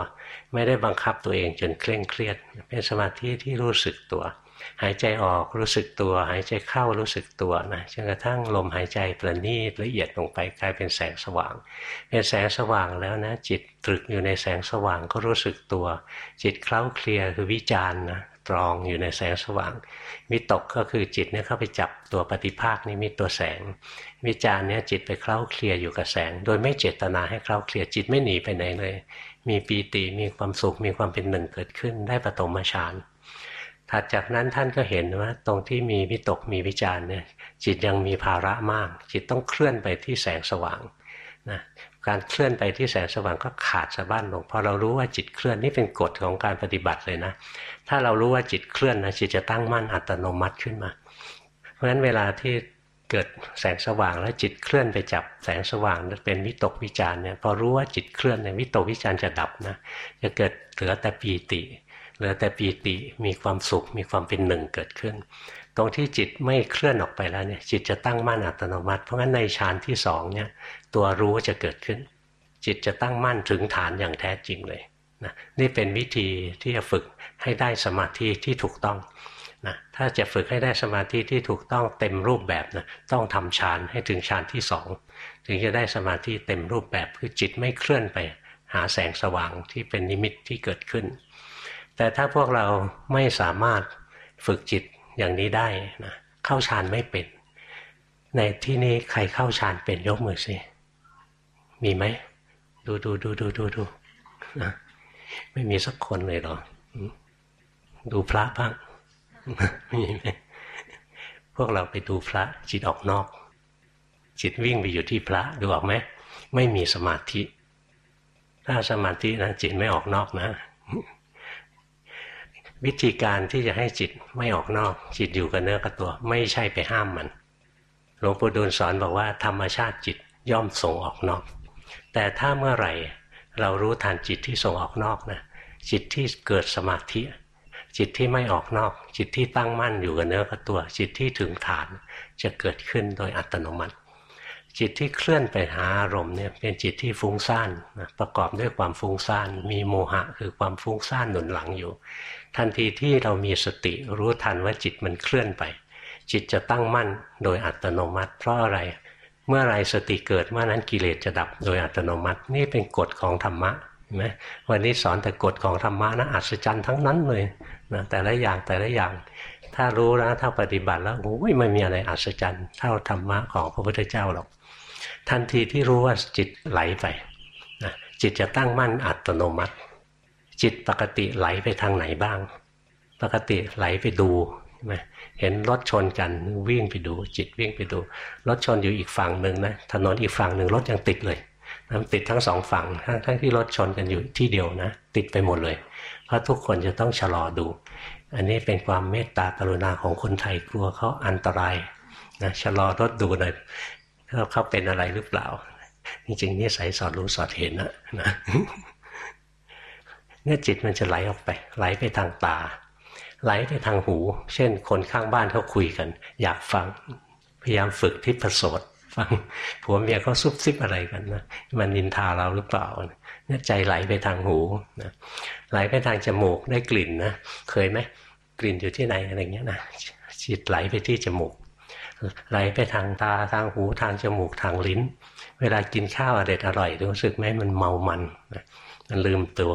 ไม่ได้บังคับตัวเองจนเคร่งเครียด เป็นสมาธิที่รู้สึกตัว หายใจออกรู้สึกตัว หายใจเข้ารู้สึกตัวนะจนกระทั่งลมหายใจประณีตละเอียดลงไปกลายเป็นแสงสว่าง เป็นแสงสว่างแล้วนะจิตตรึกอยู่ในแสงสว่างก็รู้สึกตัว จิตเคล้าเคลียคือวิจารณ์นะ ตรองอยู่ในแสงสว่างวิตกก็คือจิตเนี่ยเข้าไปจับตัวปฏิภาคนี้มีตัวแสง วิจารณ์เนี่ยจิตไปเคล้าเคลียอยู่กับแสง โดยไม่เจตนาให้เคล้าเคลียจิตไม่หนีไปไหนเลย มีปีติมีความสุขมีความเป็นหนึ่งเกิดขึ้นได้ปฐมฌานถัดจากนั้นท่านก็เห็นว่าตรงที่มีวิตกมีวิจารเนี่ยจิตยังมีภาระมาก จิตต้องเคลื่อนไปที่แสงสว่าง การเคลื่อนไปที่แสงสว่างก็ขาดสะบั้นลงพอเรารู้ว่าจิตเคลื่อนนี่เป็นกฎของการปฏิบัติเลยนะ ถ้าเรารู้ว่าจิตเคลื่อนนะจิตจะตั้งมั่นอัตโนมัติขึ้นมา เพราะฉะนั้นเวลาที่เกิดแสงสว่างแล้วจิตเคลื่อนไปจับแสงสว่างเป็นวิตกวิจารเนี่ยพอรู้ว่าจิตเคลื่อนเนี่ยวิตกวิจารจะดับนะจะเกิดเหลือแต่ปีติเหลือแต่ปีติมีความสุขมีความเป็นหนึ่งเกิดขึ้น ตรงที่จิตไม่เคลื่อนออกไปแล้วเนี่ยจิตจะตั้งมั่นอัตโนมัติ เพราะงั้นในฌานที่สองเนี่ย ตัวรู้จะเกิดขึ้น จิตจะตั้งมั่นถึงฐานอย่างแท้จริงเลยนะนี่เป็นวิธีที่จะฝึกให้ได้สมาธิที่ถูกต้องนะถ้าจะฝึกให้ได้สมาธิที่ถูกต้องเต็มรูปแบบนะต้องทำฌานให้ถึงฌานที่สองถึงจะได้สมาธิเต็มรูปแบบคือจิตไม่เคลื่อนไป หาแสงสว่างที่เป็นนิมิตที่เกิดขึ้น แต่ถ้าพวกเราไม่สามารถฝึกจิตอย่างนี้ได้นะเข้าฌานไม่เป็น ในที่นี้ใครเข้าฌานเป็นยกมือสิ มีไหม ดูดูดูดูดูดูนะไม่มีสักคนเลยหรอ ดูพระบ้างมีไหมพวกเราไปดูพระจิตออกนอก จิตวิ่งไปอยู่ที่พระดูออกไหมไม่มีสมาธิ ถ้าสมาธินะจิตไม่ออกนอกนะ วิธีการที่จะให้จิตไม่ออกนอก จิตอยู่กับเนื้อกับตัว ไม่ใช่ไปห้ามมันหลวงปู่ดูลสอนบอกว่าธรรมชาติจิตย่อมส่งออกนอก แต่ถ้าเมื่อไหร่เรารู้ทันจิตที่ส่งออกนอกนะจิตที่เกิดสมาธิ จิตที่ไม่ออกนอก จิตที่ตั้งมั่นอยู่กับเนื้อกับตัว จิตที่ถึงฐานจะเกิดขึ้นโดยอัตโนมัติ จิตที่เคลื่อนไปหาอารมณ์เนี่ยเป็นจิตที่ฟุ้งซ่านนะประกอบด้วยความฟุ้งซ่าน มีโมหะคือความฟุ้งซ่านหนุนหลังอยู่ ทันทีที่เรามีสติรู้ทันว่าจิตมันเคลื่อนไป จิตจะตั้งมั่นโดยอัตโนมัติ เพราะอะไร เมื่อไรสติเกิดเมื่อนั้นกิเลสจะดับโดยอัตโนมัติ นี่เป็นกฎของธรรมะเห็นไหมวันนี้สอนแต่กฎของธรรมะนะอัศจรรย์ทั้งนั้นเลยนะแต่ละอย่างแต่ละอย่าง ถ้ารู้แล้วถ้าปฏิบัติแล้วโอ้ยไม่มีอะไรอัศจรรย์ เท่าธรรมะของพระพุทธเจ้าหรอก ทันทีที่รู้ว่าจิตไหลไปนะจิตจะตั้งมั่นอัตโนมัติ จิตปกติไหลไปทางไหนบ้าง ปกติไหลไปดูใช่ไหม เห็นรถชนกันวิ่งไปดู จิตวิ่งไปดู รถชนอยู่อีกฝั่งหนึ่งนะถนนอีกฝั่งหนึ่งรถยังติดเลยมันติดทั้งสองฝั่งทั้งทั้งที่รถชนกันอยู่ที่เดียวนะ ติดไปหมดเลย เพราะทุกคนจะต้องชะลอดู อันนี้เป็นความเมตตากรุณาของคนไทยกลัวเขาอันตรายนะชะลอรถดูหน่อยเขาเป็นอะไรหรือเปล่า จริงๆนี่ใส่สอดรู้สอดเห็นนะนะเนี่ยจิตมันจะไหลออกไป ไหลไปทางตา ไหลไปทางหู เช่น คนข้างบ้านเขาคุยกัน อยากฟัง พยายามฝึกทิพโสดฟังผัวเมียเขาซุบซิบอะไรกันนะมันนินทาเราหรือเปล่าเนี่ยใจไหลไปทางหูนะไหลไปทางจมูกได้กลิ่นนะเคยไหมกลิ่นอยู่ที่ไหนอะไรเงี้ยนะจิตไหลไปที่จมูก ไหลไปทางตาทางหูทางจมูกทางลิ้น เวลากินข้าวอร่อยอร่อยรู้สึกไหมมันเมามันมันลืมตัว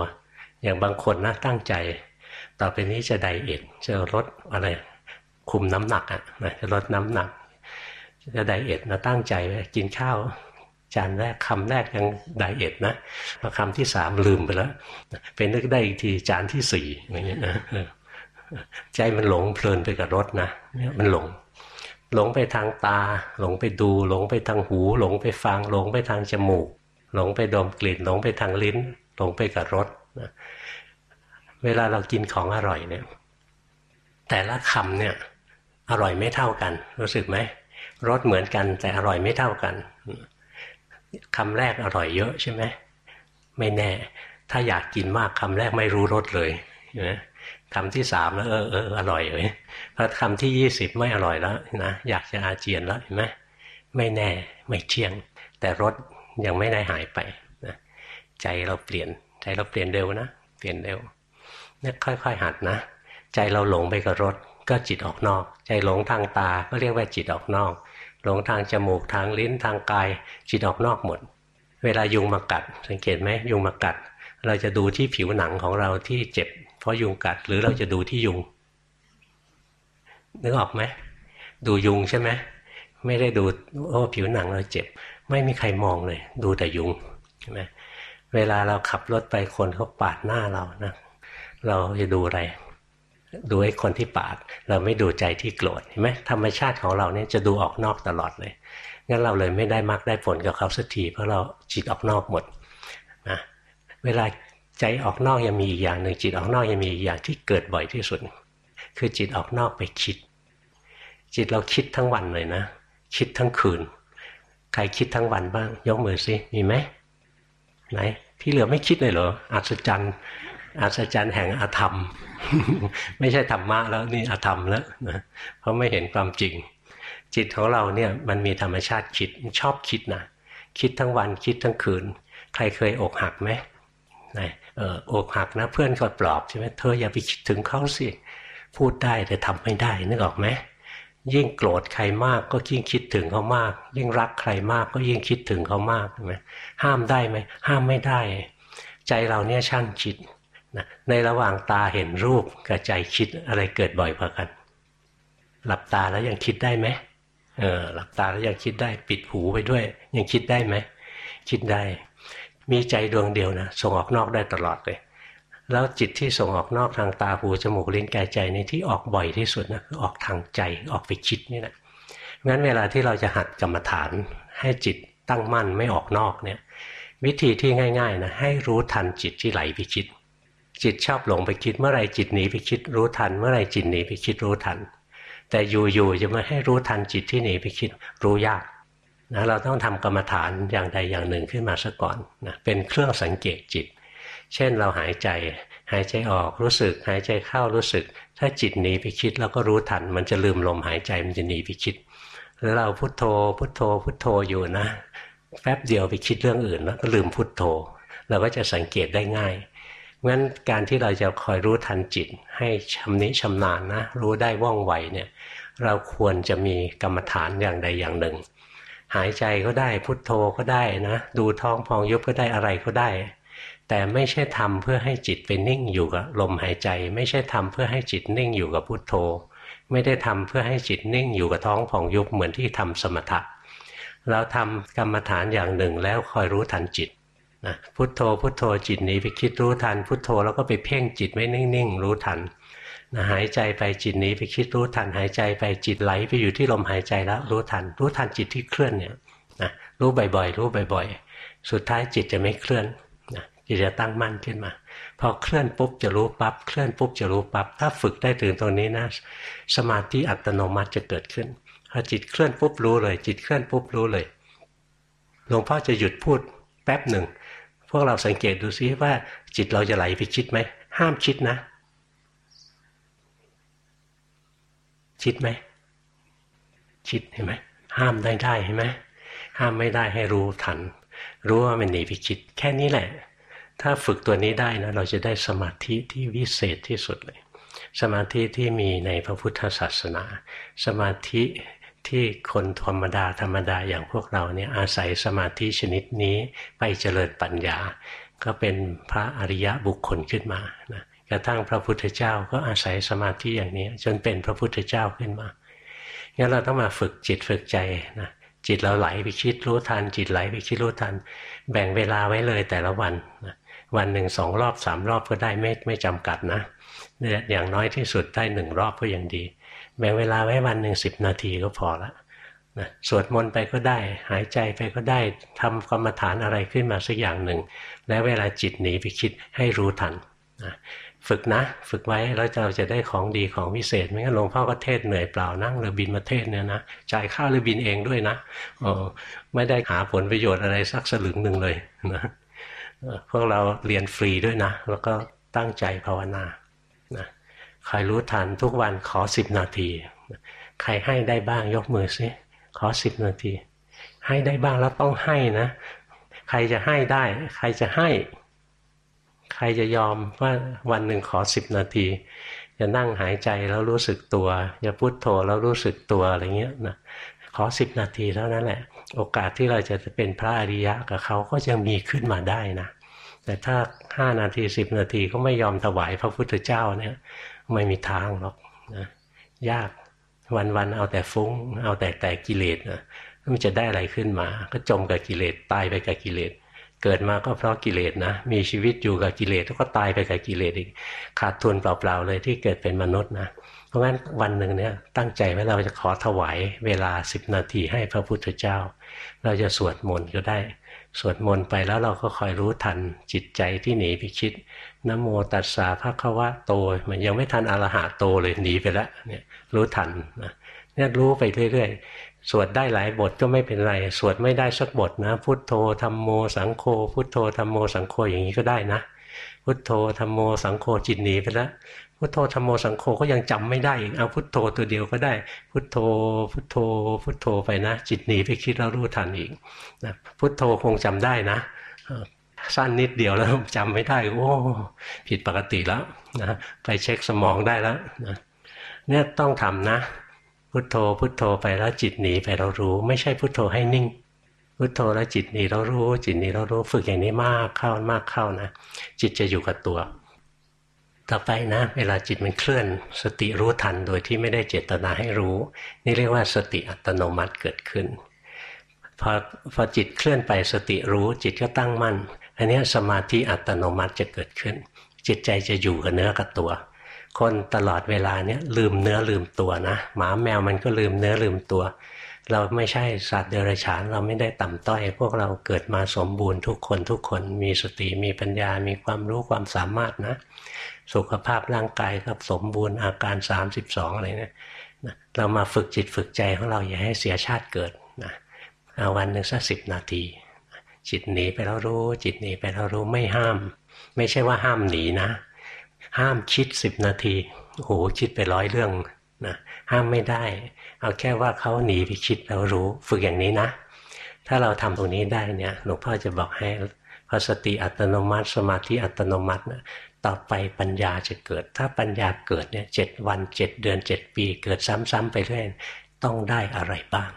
อย่างบางคนนะตั้งใจ ต่อไปนี้จะไดเอทจะลดอะไร คุมน้ำหนักอะนะจะลดน้ำหนัก จะไดเอทนะตั้งใจไว้กินข้าวจานแรกคำแรกยังไดเอทนะพอคำที่สามลืมไปแล้วเป็นนึกได้อีกทีจานที่สี่อย่างเงี้ยนะใจมันหลงเพลินไปกับรถนะเนี่ยมันหลง หลงไปทางตา หลงไปดู หลงไปทางหู หลงไปฟัง หลงไปทางจมูก หลงไปดมกลิ่น หลงไปทางลิ้น หลงไปกับรสนะ เวลาเรากินของอร่อยเนี่ย แต่ละคำเนี่ย อร่อยไม่เท่ากัน รู้สึกไหมรสเหมือนกันแต่อร่อยไม่เท่ากันคำแรกอร่อยเยอะใช่ไหมไม่แน่ ถ้าอยากกินมากคำแรกไม่รู้รสเลยนะคำที่สามแล้วเออเอออร่อยเลยพอคำที่ยี่สิบไม่อร่อยแล้วนะอยากจะอาเจียนแล้วเห็นไหมไม่แน่ไม่เที่ยง แต่รสยังไม่ได้หายไปนะใจเราเปลี่ยนใจเราเปลี่ยนเร็วนะเปลี่ยนเร็ว เนี่ยค่อย ๆ หัดนะ ใจเราหลงไปกับรสก็จิตออกนอก ใจหลงทางตาก็เรียกว่าจิตออกนอก หลงทางจมูกทางลิ้นทางกาย จิตออกนอกหมด เวลายุงมากัด สังเกตไหมยุงมากัด เราจะดูที่ผิวหนังของเราที่เจ็บ เพราะยุงกัดหรือเราจะดูที่ยุงนึกออกไหมดูยุงใช่ไหมไม่ได้ดูโอ้ผิวหนังเราเจ็บ ไม่มีใครมองเลย ดูแต่ยุงใช่ไหมเวลาเราขับรถไปคนเขาปาดหน้าเรานะ เราจะดูอะไร ดูไอ้คนที่ปาด เราไม่ดูใจที่โกรธเห็นไหมธรรมชาติของเราเนี่ยจะดูออกนอกตลอดเลยงั้นเราเลยไม่ได้มักได้ผลกับเขาสักทีเพราะเราจิตออกนอกหมดนะเวลาใจออกนอกยังมีอีกอย่างหนึ่งจิตออกนอกยังมีอีกอย่างที่เกิดบ่อยที่สุด คือจิตออกนอกไปคิด จิตเราคิดทั้งวันเลยนะ คิดทั้งคืน ใครคิดทั้งวันบ้าง ยกมือสิมีไหมไหนที่เหลือไม่คิดเลยเหรออัศจรรย์ อัศจรรย์แห่งอาธรรม ไม่ใช่ธรรมะแล้วนี่อาธรรมแล้วนะเพราะไม่เห็นความจริง จิตของเราเนี่ยมันมีธรรมชาติคิดชอบคิดนะคิดทั้งวันคิดทั้งคืน ใครเคยอกหักไหมนะเออกหักนะเพื่อนก็ปลอบใช่ไหมเธออย่าไปคิดถึงเขาสิพูดได้แต่ทำไม่ได้นึกออกไหมยิ่งโกรธใครมากก็ยิ่งคิดถึงเขามาก ยิ่งรักใครมากก็ยิ่งคิดถึงเขามากใช่ไหมห้ามได้ไหมห้ามไม่ได้ ใจเราเนี่ยช่างคิด นะในระหว่างตาเห็นรูปกับใจคิดอะไรเกิดบ่อยกว่ากัน หลับตาแล้วยังคิดได้ไหมเออหลับตาแล้วยังคิดได้ปิดหูไปด้วย ยังคิดได้ไหมคิดได้ มีใจดวงเดียวนะส่งออกนอกได้ตลอดเลย แล้วจิตที่ส่งออกนอกทางตาหูจมูกลิ้นกายใจในที่ออกบ่อยที่สุดนะคือออกทางใจออกไปคิดนี่แหละงั้นเวลาที่เราจะหัดกรรมฐาน ให้จิตตั้งมั่นไม่ออกนอกเนี่ย วิธีที่ง่าย ๆนะให้รู้ทันจิตที่ไหลไปคิด จิตชอบหลงไปคิดเมื่อไรจิตหนีไปคิดรู้ทัน เมื่อไรจิตหนีไปคิดรู้ทัน แต่อยู่ๆจะมาให้รู้ทันจิตที่หนีไปคิดรู้ยากนะเราต้องทำกรรมฐานอย่างใดอย่างหนึ่งขึ้นมาซะก่อนนะเป็นเครื่องสังเกตจิต เช่นเราหายใจ หายใจออกรู้สึก หายใจเข้ารู้สึก ถ้าจิตหนีไปคิดเราก็รู้ทัน มันจะลืมลมหายใจมันจะหนีไปคิดหรือเราพุโทโธ พุโทโธ พุโทโธอยู่นะแป๊บเดียวไปคิดเรื่องอื่นแล้วก็ลืมพุโทโธ เราก็จะสังเกตได้ง่าย งั้นการที่เราจะคอยรู้ทันจิต ให้ชำนิชำนาญนะ รู้ได้ว่องไวเนี่ย เราควรจะมีกรรมฐานอย่างใดอย่างหนึ่ง หายใจก็ได้พุทโธก็ได้นะ ดูท้องพองยุบก็ได้อะไรก็ได้ แต่ไม่ใช่ทำเพื่อให้จิตไปนิ่งอยู่กับลมหายใจ ไม่ใช่ทำเพื่อให้จิตนิ่งอยู่กับพุทโธ ไม่ได้ทำเพื่อให้จิตนิ่งอยู่กับท้องพองยุบเหมือนที่ทำสมถะเราทำกรรมฐานอย่างหนึ่งแล้วคอยรู้ทันจิต นะพุทโธพุทโธจิตนี้ไปคิดรู้ทัน พุทโธแล้วก็ไปเพ่งจิตไว้นิ่งๆ รู้ทันนะหายใจไปจิตหนีไปคิดรู้ทันหายใจไปจิตไหลไปอยู่ที่ลมหายใจแล้วรู้ทัน รู้ทันจิตที่เคลื่อนเนี่ยนะรู้บ่อยๆ รู้บ่อยๆ สุดท้ายจิตจะไม่เคลื่อนนะจิตจะตั้งมั่นขึ้นมา พอเคลื่อนปุ๊บจะรู้ปั๊บเคลื่อนปุ๊บจะรู้ปั๊บถ้าฝึกได้ถึงตรงนี้นะสมาธิอัตโนมัติจะเกิดขึ้นพอจิตเคลื่อนปุ๊บรู้เลย จิตเคลื่อนปุ๊บรู้เลยหลวงพ่อจะหยุดพูดแป๊บหนึ่ง พวกเราสังเกตดูซิว่า จิตเราจะไหลไปคิดไหม ห้ามคิดนะชิดไหมชิดเห็นไหมห้ามได้ได้เห็นไหมห้ามไม่ได้ให้รู้ทัน รู้ว่ามันหนีไปคิด แค่นี้แหละ ถ้าฝึกตัวนี้ได้นะเราจะได้สมาธิที่วิเศษที่สุดเลย สมาธิที่มีในพระพุทธศาสนา สมาธิ ที่คนธรรมดาธรรมดาอย่างพวกเราเนี่ยอาศัยสมาธิชนิดนี้ไปเจริญปัญญา ก็เป็นพระอริยะบุคคลขึ้นมานะกระทั่งพระพุทธเจ้าก็อาศัยสมาธิอย่างนี้ จนเป็นพระพุทธเจ้าขึ้นมางั้นเราต้องมาฝึกจิตฝึกใจนะจิตเราไหลไปคิดรู้ทัน จิตไหลไปคิดรู้ทัน แบ่งเวลาไว้เลยแต่ละวันนะวันหนึ่งสองรอบสามรอบก็ได้ไม่ไม่จำกัดนะอย่างน้อยที่สุดได้หนึ่งรอบก็ยังดี แบ่งเวลาไว้วันหนึ่งสิบนาทีก็พอละนะสวดมนต์ไปก็ได้ หายใจไปก็ได้ทำกรรมฐานอะไรขึ้นมาสักอย่างหนึ่ง แล้วเวลาจิตหนีไปคิดให้รู้ทันนะฝึกนะ ฝึกไว้แล้วเราจะได้ของดีของวิเศษไม่งั้นหลวงพ่อก็เทศเหนื่อยเปล่านั่งเรือบินมาเทศเนี่ยนะจ่ายค่าเรือบินเองด้วยนะออไม่ได้หาผลประโยชน์อะไรสักสลึงหนึ่งเลยนะพวกเราเรียนฟรีด้วยนะ แล้วก็ตั้งใจภาวนานะ ใครรู้ทันทุกวันขอสิบนาที ใครให้ได้บ้างยกมือซิขอสิบนาที ให้ได้บ้างแล้วต้องให้นะ ใครจะให้ได้ ใครจะให้ ใครจะยอมว่าวันหนึ่งขอสิบนาที จะนั่งหายใจแล้วรู้สึกตัว จะพุโทโธแล้วรู้สึกตัวอะไรเงี้ยนะขอสิบนาทีเท่านั้นแหละ โอกาสที่เราจะเป็นพระอริยะกับเขาก็ยังมีขึ้นมาได้นะแต่ถ้าห้านาทีสิบนาทีก็ไม่ยอมถวายพระพุทธเจ้าเนี่ย ไม่มีทางหรอกนะยากวันๆเอาแต่ฟุ้ง เอาแต่แต่กิเลสนะมันจะได้อะไรขึ้นมา ก็จมกับกิเลสตายไปกับกิเลสเกิดมาก็เพราะกิเลสนะมีชีวิตอยู่กับกิเลสแล้วก็ตายไปกับกิเลสอีกขาดทุนเปล่าๆเลยที่เกิดเป็นมนุษย์นะเพราะงั้นวันหนึ่งเนี่ยตั้งใจไว้เราจะขอถวายเวลาสิบนาทีให้พระพุทธเจ้า เราจะสวดมนต์ก็ได้ สวดมนต์ไปแล้วเราก็คอยรู้ทันจิตใจที่หนีไปคิด นโมตัสสะภะคะวะโตมันยังไม่ทันอรหะโตเลยหนีไปแล้วเนี่ยรู้ทันนะเนี่ยรู้ไปเรื่อยๆ สวดได้หลายบทก็ไม่เป็นไร สวดไม่ได้สักบทนะพุทโธธรรมโมสังโฆพุทโธธรรมโมสังโฆอย่างนี้ก็ได้นะ พุทโธธรรมโมสังโฆจิตหนีไปแล้วพุทโธธรรมโมสังโฆก็ยังจำไม่ได้อีกเอาพุทโธตัวเดียวก็ได้ พุทโธพุทโธ พุทโธไปนะ จิตหนีไปคิดแล้วรู้ทันอีกนะพุทโธคงจำได้นะ สั้นนิดเดียวแล้วจำไม่ได้โอ้ผิดปกติแล้วนะไปเช็คสมองได้แล้วนะเนี่ยต้องทำนะ พุทโธพุทโธไปแล้วจิตหนีไปเรารู้ ไม่ใช่พุทโธให้นิ่ง พุทโธแล้วจิตหนีเรารู้ จิตหนีเรารู้ฝึกอย่างนี้มากเข้ามากเข้านะ จิตจะอยู่กับตัว ต่อไปนะ เวลาจิตมันเคลื่อน สติรู้ทันโดยที่ไม่ได้เจตนาให้รู้ นี่เรียกว่าสติอัตโนมัติเกิดขึ้นพอพอจิตเคลื่อนไปสติรู้จิตก็ตั้งมั่น อันนี้สมาธิอัตโนมัติจะเกิดขึ้น จิตใจจะอยู่กับเนื้อกับตัว คนตลอดเวลาเนี้ยลืมเนื้อลืมตัวนะ หมาแมวมันก็ลืมเนื้อลืมตัว เราไม่ใช่สัตว์เดรัจฉาน เราไม่ได้ต่ำต้อย พวกเราเกิดมาสมบูรณ์ทุกคนทุกคนมีสติมีปัญญา มีความรู้ความสามารถนะ สุขภาพร่างกายก็สมบูรณ์อาการ 32 อะไรเนี่ยเรามาฝึกจิตฝึกใจของเราอย่าให้เสียชาติเกิดนะเอาวันหนึ่งสักสิบนาที จิตหนีไปแล้วรู้ จิตหนีไปแล้วรู้ไม่ห้าม ไม่ใช่ว่าห้ามหนีนะ ห้ามคิดสิบนาทีโอ้โหคิดไปร้อยเรื่องนะห้ามไม่ได้ เอาแค่ว่าเขาหนีไปคิดแล้วรู้ ฝึกอย่างนี้นะ ถ้าเราทำตรงนี้ได้เนี่ยหลวงพ่อจะบอกให้พอสติอัตโนมัติ สมาธิอัตโนมัตินะต่อไปปัญญาจะเกิด ถ้าปัญญาเกิดเนี่ยเจ็ดวันเจ็ดเดือนเจ็ดปี เกิดซ้ำๆไปเรื่อยต้องได้อะไรบ้าง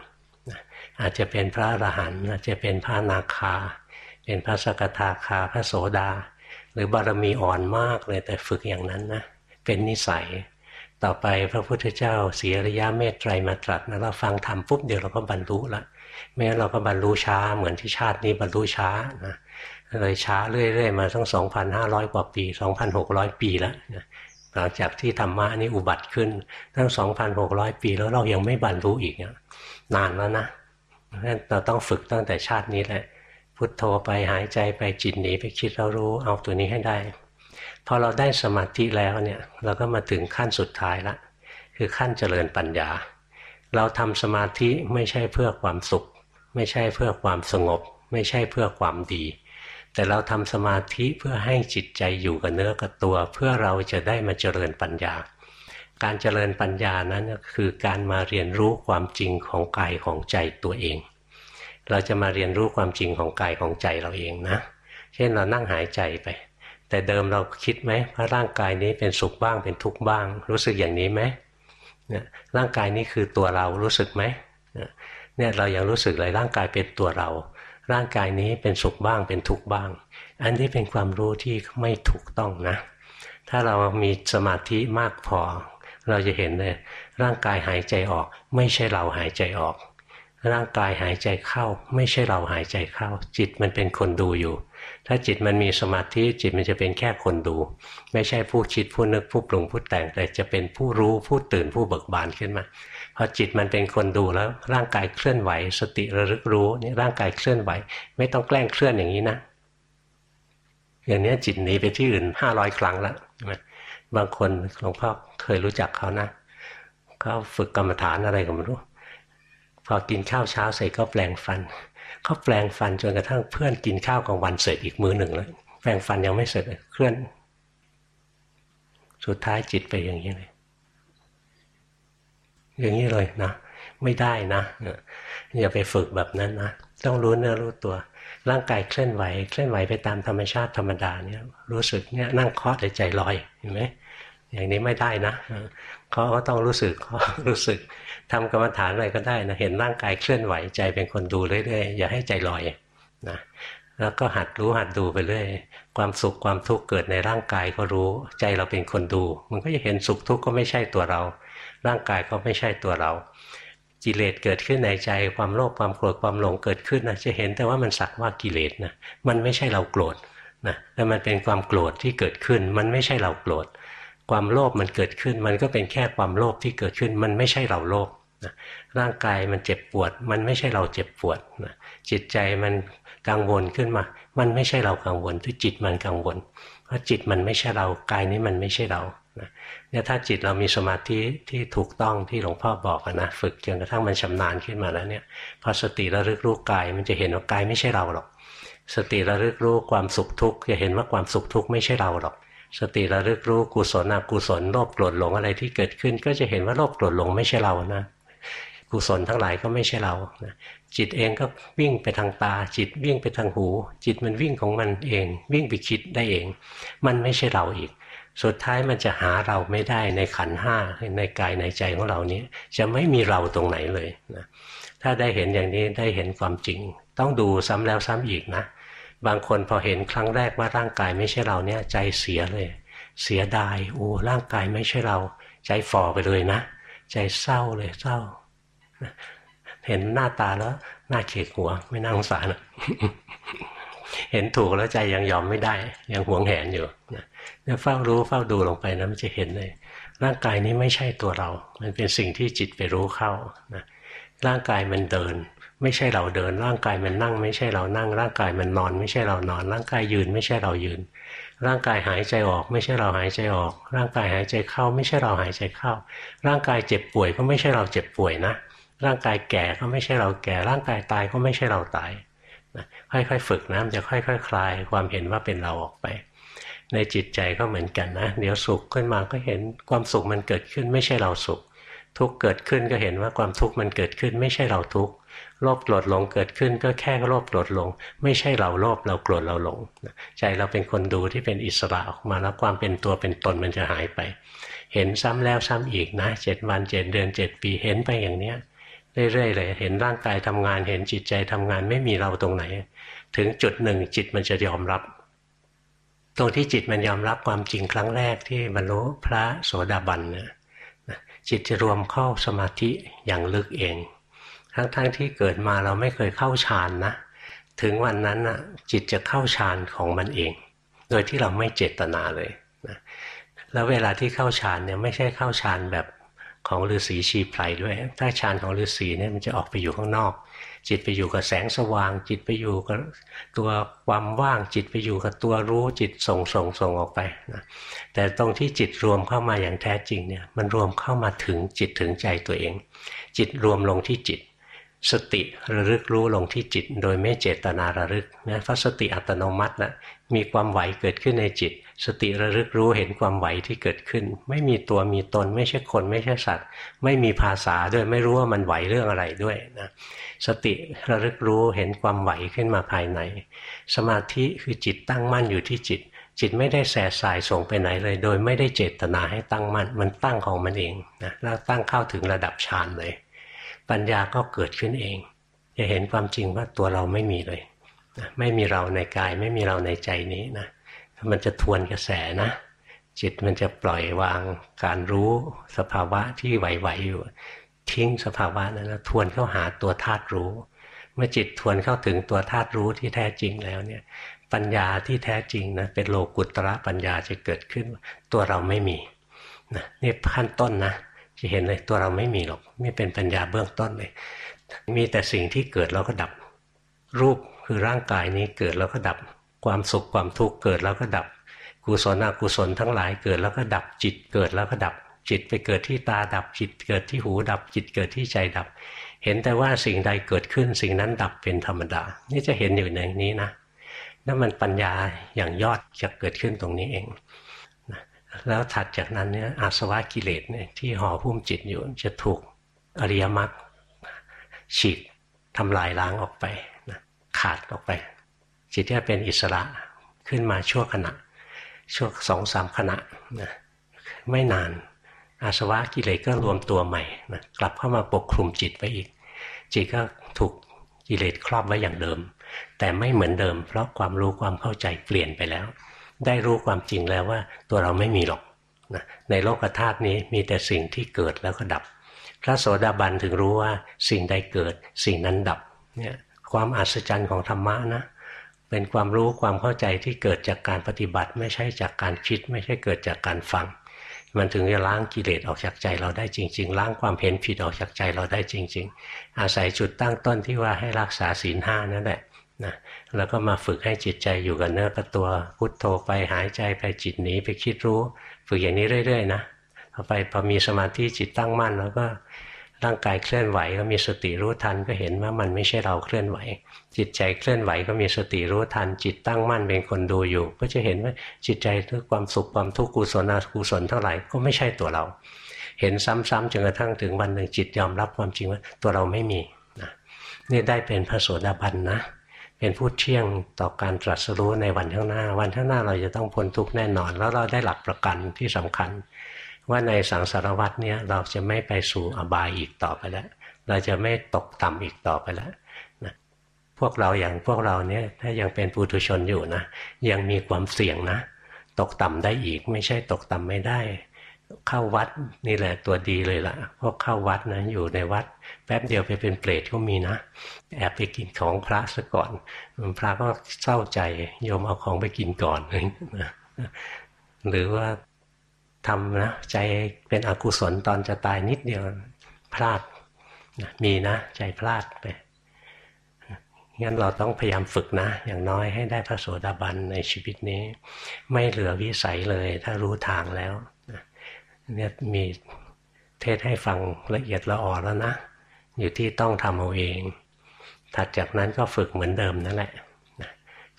อาจจะเป็นพระอรหันต์อาจจะเป็นพระนาคา เป็นพระสกทาคาพระโสดา หรือบารมีอ่อนมากเลยแต่ฝึกอย่างนั้นนะเป็นนิสัย ต่อไปพระพุทธเจ้าเสียระยะเมตไตรมาตรัสนะเราฟังธรรมปุ๊บเดี๋ยวเราก็บรรลุละแม้เราก็บรรลุช้าเหมือนที่ชาตินี้บรรลุช้านะเลยช้าเรื่อยๆมาทั้ง 2,500 กว่าปี 2,600 ปีแล้วหลังจากที่ธรรมะนี่อุบัติขึ้นตั้ง 2,600 ปีแล้วเรายังไม่บรรลุอีกนานแล้วนะ นั้นเราต้องฝึกตั้งแต่ชาตินี้แหละ พุทโธไปหายใจไปจิตหนีไปคิดเรารู้เอาตัวนี้ให้ได้ พอเราได้สมาธิแล้วเนี่ยเราก็มาถึงขั้นสุดท้ายละคือขั้นเจริญปัญญา เราทำสมาธิไม่ใช่เพื่อความสุข ไม่ใช่เพื่อความสงบ ไม่ใช่เพื่อความดี แต่เราทำสมาธิเพื่อให้จิตใจอยู่กับเนื้อกับตัว เพื่อเราจะได้มาเจริญปัญญา การเจริญปัญญานั้นคือการมาเรียนรู้ความจริงของกายของใจตัวเอง เราจะมาเรียนรู้ความจริงของกายของใจเราเองนะ เช่นเรานั่งหายใจไป แต่เดิมเราคิดไหมว่าร่างกายนี้เป็นสุขบ้างเป็นทุกข์บ้าง รู้สึกอย่างนี้ไหมเนี่ยร่างกายนี้คือตัวเรารู้สึกไหมเนี่ยเรายังรู้สึกเลยร่างกายเป็นตัวเรา ร่างกายนี้เป็นสุขบ้างเป็นทุกข์บ้าง อันนี้เป็นความรู้ที่ไม่ถูกต้องนะ ถ้าเรามีสมาธิมากพอ เราจะเห็นเลยร่างกายหายใจออก ไม่ใช่เราหายใจออก ร่างกายหายใจเข้า ไม่ใช่เราหายใจเข้า จิตมันเป็นคนดูอยู่ ถ้าจิตมันมีสมาธิจิตมันจะเป็นแค่คนดู ไม่ใช่ผู้คิดผู้นึกผู้ปรุงผู้แต่งแต่จะเป็นผู้รู้ผู้ตื่นผู้เบิกบานขึ้นมาพอจิตมันเป็นคนดูแล้วร่างกายเคลื่อนไหว สติระลึกรู้นี่ร่างกายเคลื่อนไหว ไม่ต้องแกล้งเคลื่อนอย่างนี้นะอย่างนี้จิตหนีไปที่อื่นห้าร้อยครั้งแล้ว บางคนหลวงพ่อเคยรู้จักเขานะเขาฝึกกรรมฐานอะไรก็ไม่รู้ พอกินข้าวเช้าเสร็จก็แปลงฟันเขาแปลงฟันจนกระทั่งเพื่อนกินข้าวกลางวันเสร็จอีกมือหนึ่งแล้วแปลงฟันยังไม่เสร็จเคลื่อน สุดท้ายจิตไปอย่างนี้เลย อย่างนี้เลยนะไม่ได้นะอย่าไปฝึกแบบนั้นนะต้องรู้เนื้อรู้ตัว ร่างกายเคลื่อนไหว เคลื่อนไหวไปตามธรรมชาติธรรมดาเนี่ยรู้สึกเนี่ยนั่งเคาะใจลอยเห็นไหม อย่างนี้ไม่ได้นะเขาก็ต้องรู้สึกเขารู้สึกทำกรรมฐานอะไรก็ได้นะเห็นร่างกายเคลื่อนไหวใจเป็นคนดูเรื่อยๆอย่าให้ใจลอยนะแล้วก็หัดรู้หัดดูไปเรื่อยความสุขความทุกข์เกิดในร่างกายก็รู้ ใจเราเป็นคนดู มันก็จะเห็นสุขทุกข์ก็ไม่ใช่ตัวเรา ร่างกายก็ไม่ใช่ตัวเรากิเลสเกิดขึ้นในใจความโลภความโกรธความหลงเกิดขึ้นนะจะเห็นแต่ว่ามันสักว่ากิเลสนะมันไม่ใช่เราโกรธนะแต่มันเป็นความโกรธที่เกิดขึ้น มันไม่ใช่เราโกรธ ความโลภมันเกิดขึ้น มันก็เป็นแค่ความโลภที่เกิดขึ้น มันไม่ใช่เราโลภนะร่างกายมันเจ็บปวด มันไม่ใช่เราเจ็บปวดนะจิตใจมันกังวลขึ้นมา มันไม่ใช่เรากังวลที่จิตมันกังวล เพราะจิตมันไม่ใช่เรา กายนี้มันไม่ใช่เราเนี่ยถ้าจิตเรามีสมาธิที่ถูกต้องที่หลวงพ่อบอกนะฝึกจนกระทั่งมันชำนาญขึ้นมาแล้วเนี่ยพอสติระลึกรู้กายมันจะเห็นว่ากายไม่ใช่เราหรอก สติระลึกรู้ความสุขทุกข์จะเห็นว่าความสุขทุกข์ไม่ใช่เราหรอก สติระลึกรู้กุศลอกุศลโลภโกรธหลงอะไรที่เกิดขึ้น ก็จะเห็นว่าโลภโกรธหลงไม่ใช่เรานะกุศลทั้งหลายก็ไม่ใช่เราจิตเองก็วิ่งไปทางตา จิตวิ่งไปทางหู จิตมันวิ่งของมันเอง วิ่งไปคิดได้เอง มันไม่ใช่เราอีก สุดท้ายมันจะหาเราไม่ได้ในขันห้าในกายในใจของเรานี้จะไม่มีเราตรงไหนเลยนะถ้าได้เห็นอย่างนี้ได้เห็นความจริง ต้องดูซ้ำแล้วซ้ำอีกนะ บางคนพอเห็นครั้งแรกว่าร่างกายไม่ใช่เราเนี่ยใจเสียเลย เสียดายโอ้ร่างกายไม่ใช่เรา ใจฝ่อไปเลยนะ ใจเศร้าเลยเศร้า เห็นหน้าตาแล้วหน้าเขียดหัว ไม่น่าสงสารเห็นถูกแล้วใจยังยอมไม่ได้ ยังหวงแหนอยู่เนี่ยเฝ้ารู้เฝ้าดูลงไปนะมันจะเห็นเลย ร่างกายนี้ไม่ใช่ตัวเรา มันเป็นสิ่งที่จิตไปรู้เข้านะร่างกายมันเดิน ไม่ใช่เราเดิน ร่างกายมันนั่ง ไม่ใช่เรานั่ง ร่างกายมันนอน ไม่ใช่เรานอน ร่างกายยืน ไม่ใช่เรายืน ร่างกายหายใจออก ไม่ใช่เราหายใจออก ร่างกายหายใจเข้า ไม่ใช่เราหายใจเข้า ร่างกายเจ็บป่วยก็ไม่ใช่เราเจ็บป่วยนะ ร่างกายแก่ก็ไม่ใช่เราแก่ ร่างกายตายก็ไม่ใช่เราตายค่อยๆฝึกนะมันจะค่อยๆคคลายความเห็นว่าเป็นเราออกไป ในจิตใจก็เหมือนกันนะ เดี๋ยวสุขขึ้นมาก็เห็นความสุขมันเกิดขึ้นไม่ใช่เราสุข ทุกเกิดขึ้นก็เห็นว่าความทุกข์มันเกิดขึ้นไม่ใช่เราทุกข์ โลภโกรธหลงเกิดขึ้นก็แค่โลภโกรธหลง ไม่ใช่เราโลภเราโกรธเราหลงใจเราเป็นคนดูที่เป็นอิสระออกมาแล้วความเป็นตัวเป็นตนมันจะหายไป เห็นซ้ำแล้วซ้ำอีกนะเจ็ดวันเจ็ดเดือนเจ็ดปีเห็นไปอย่างเนี้ยเรื่อยๆเลยเห็นร่างกายทำงาน เห็นจิตใจทำงานไม่มีเราตรงไหน ถึงจุดหนึ่งจิตมันจะยอมรับ ตรงที่จิตมันยอมรับความจริงครั้งแรกที่บรรลุพระโสดาบันเนี่ยจิตจะรวมเข้าสมาธิอย่างลึกเอง ทั้งๆทที่เกิดมาเราไม่เคยเข้าฌานนะ ถึงวันนั้นน่ะจิตจะเข้าฌานของมันเอง โดยที่เราไม่เจตนาเลยนะแล้วเวลาที่เข้าฌานเนี่ยไม่ใช่เข้าฌานแบบของฤาษีชีไพรด้วย ถ้าฌานของฤาษีเนี่ยมันจะออกไปอยู่ข้างนอก จิตไปอยู่กับแสงสว่าง จิตไปอยู่กับตัวความว่าง จิตไปอยู่กับตัวรู้จิตส่งส่งส่งออกไปนะแต่ตรงที่จิตรวมเข้ามาอย่างแท้จริงเนี่ยมันรวมเข้ามาถึงจิตถึงใจตัวเอง จิตรวมลงที่จิต สติระลึกรู้ลงที่จิต โดยไม่เจตนาระลึกนะเพราะสติอัตโนมัตินะมีความไหวเกิดขึ้นในจิต สติระลึกรู้เห็นความไหวที่เกิดขึ้น ไม่มีตัวมีตน ไม่ใช่คนไม่ใช่สัตว์ ไม่มีภาษาด้วยไม่รู้ว่ามันไหวเรื่องอะไรด้วยนะสติระลึกรู้เห็นความไหวขึ้นมาภายใน สมาธิคือจิตตั้งมั่นอยู่ที่จิต จิตไม่ได้แส่สายส่งไปไหนเลย โดยไม่ได้เจตนาให้ตั้งมั่นมันตั้งของมันเองนะแล้วตั้งเข้าถึงระดับฌานเลย ปัญญาก็เกิดขึ้นเอง จะเห็นความจริงว่าตัวเราไม่มีเลยนะไม่มีเราในกายไม่มีเราในใจนี้นะมันจะทวนกระแสนะจิตมันจะปล่อยวางการรู้สภาวะที่ไหวๆอยู่ ทิ้งสภาวะนั้นแล้วทวนเข้าหาตัวธาตุรู้ เมื่อจิตทวนเข้าถึงตัวธาตุรู้ที่แท้จริงแล้วเนี่ย ปัญญาที่แท้จริงนะเป็นโลกุตระปัญญาจะเกิดขึ้น ตัวเราไม่มีนะนี่ขั้นต้นนะ จะเห็นเลยตัวเราไม่มีหรอก ไม่เป็นปัญญาเบื้องต้นเลย มีแต่สิ่งที่เกิดแล้วก็ดับ รูปคือร่างกายนี้เกิดแล้วก็ดับ ความสุขความทุกข์เกิดแล้วก็ดับ กุศลอกุศลทั้งหลายเกิดแล้วก็ดับ จิตเกิดแล้วก็ดับ จิตไปเกิดที่ตาดับ จิตเกิดที่หูดับ จิตเกิดที่ใจดับ เห็นแต่ว่าสิ่งใดเกิดขึ้น สิ่งนั้นดับเป็นธรรมดา นี่จะเห็นอยู่ในนี้นะนั่นมันปัญญาอย่างยอดจะเกิดขึ้นตรงนี้เอง แล้วถัดจากนั้นเนี่ยอาสวะกิเลสเนี่ยที่ห่อพุ่มจิตอยู่จะถูกอริยมรรคฉีกทำลายล้างออกไปนะขาดออกไป จิตจะเป็นอิสระขึ้นมาชั่วขณะ ชั่วสองสามขณะนะไม่นานอาสวะกิเลสก็รวมตัวใหม่นะกลับเข้ามาปกคลุมจิตไปอีก จิตก็ถูกกิเลสครอบไว้อย่างเดิม แต่ไม่เหมือนเดิม เพราะความรู้ความเข้าใจเปลี่ยนไปแล้ว ได้รู้ความจริงแล้วว่าตัวเราไม่มีหรอกนะในโลกธาตุนี้มีแต่สิ่งที่เกิดแล้วก็ดับ พระโสดาบันถึงรู้ว่าสิ่งใดเกิดสิ่งนั้นดับเนี่ยความอัศจรรย์ของธรรมะนะเป็นความรู้ความเข้าใจที่เกิดจากการปฏิบัติ ไม่ใช่จากการคิด ไม่ใช่เกิดจากการฟัง มันถึงจะล้างกิเลสออกจากใจเราได้จริง ๆ ล้างความเห็นผิดออกจากใจเราได้จริง ๆ อาศัยจุดตั้งต้นที่ว่าให้รักษาศีลห้านั่นแหละ นะแล้วก็มาฝึกให้จิตใจอยู่กับเนื้อกับตัวพุทโธไปหายใจไปจิตหนีไปคิดรู้ ฝึกอย่างนี้เรื่อย ๆ นะพอไปพอมีสมาธิจิตตั้งมั่น แล้วก็ร่างกายเคลื่อนไหวก็มีสติรู้ทันก็เห็นว่ามันไม่ใช่เราเคลื่อนไหว จิตใจเคลื่อนไหวก็มีสติรู้ทัน จิตตั้งมั่นเป็นคนดูอยู่ ก็จะเห็นว่าจิตใจทุกความสุขความทุกข์กุศลอกุศลเท่าไหร่ก็ไม่ใช่ตัวเรา เห็นซ้ำๆจนกระทั่งถึงวันหนึ่งจิตยอมรับความจริงว่าตัวเราไม่มีนะนี่ได้เป็นพระโสดาบันนะ เป็นผู้เที่ยงต่อการตรัสรู้ในวันข้างหน้า วันข้างหน้าเราจะต้องพ้นทุกข์แน่นอน แล้วเราได้หลักประกันที่สำคัญ ว่าในสังสารวัตเนี้ยเราจะไม่ไปสู่อบายอีกต่อไปแล้ว เราจะไม่ตกต่ำอีกต่อไปแล้วนะพวกเราอย่างพวกเราเนี้ยถ้ายังเป็นปุถุชนอยู่นะยังมีความเสี่ยงนะ ตกต่ำได้อีกไม่ใช่ตกต่ำไม่ได้ เข้าวัดนี่แหละตัวดีเลยละ่ะพวกเข้าวัดนะอยู่ในวัด แป๊บเดียวไปเป็นเปรตก็มีนะ แอบไปกินของพระซะก่อนพระก็เศร้าใจโยมเอาของไปกินก่อนหรือว่าทำนะใจเป็นอกุศลตอนจะตายนิดเดียวพลาดมีนะใจพลาดไปงั้นเราต้องพยายามฝึกนะ อย่างน้อยให้ได้พระโสดาบันในชีวิตนี้ ไม่เหลือวิสัยเลย ถ้ารู้ทางแล้ว เนี่ยมีเทศให้ฟังละเอียดละอ่อแล้วนะ อยู่ที่ต้องทำเอาเอง ถัดจากนั้นก็ฝึกเหมือนเดิมนั่นแหละ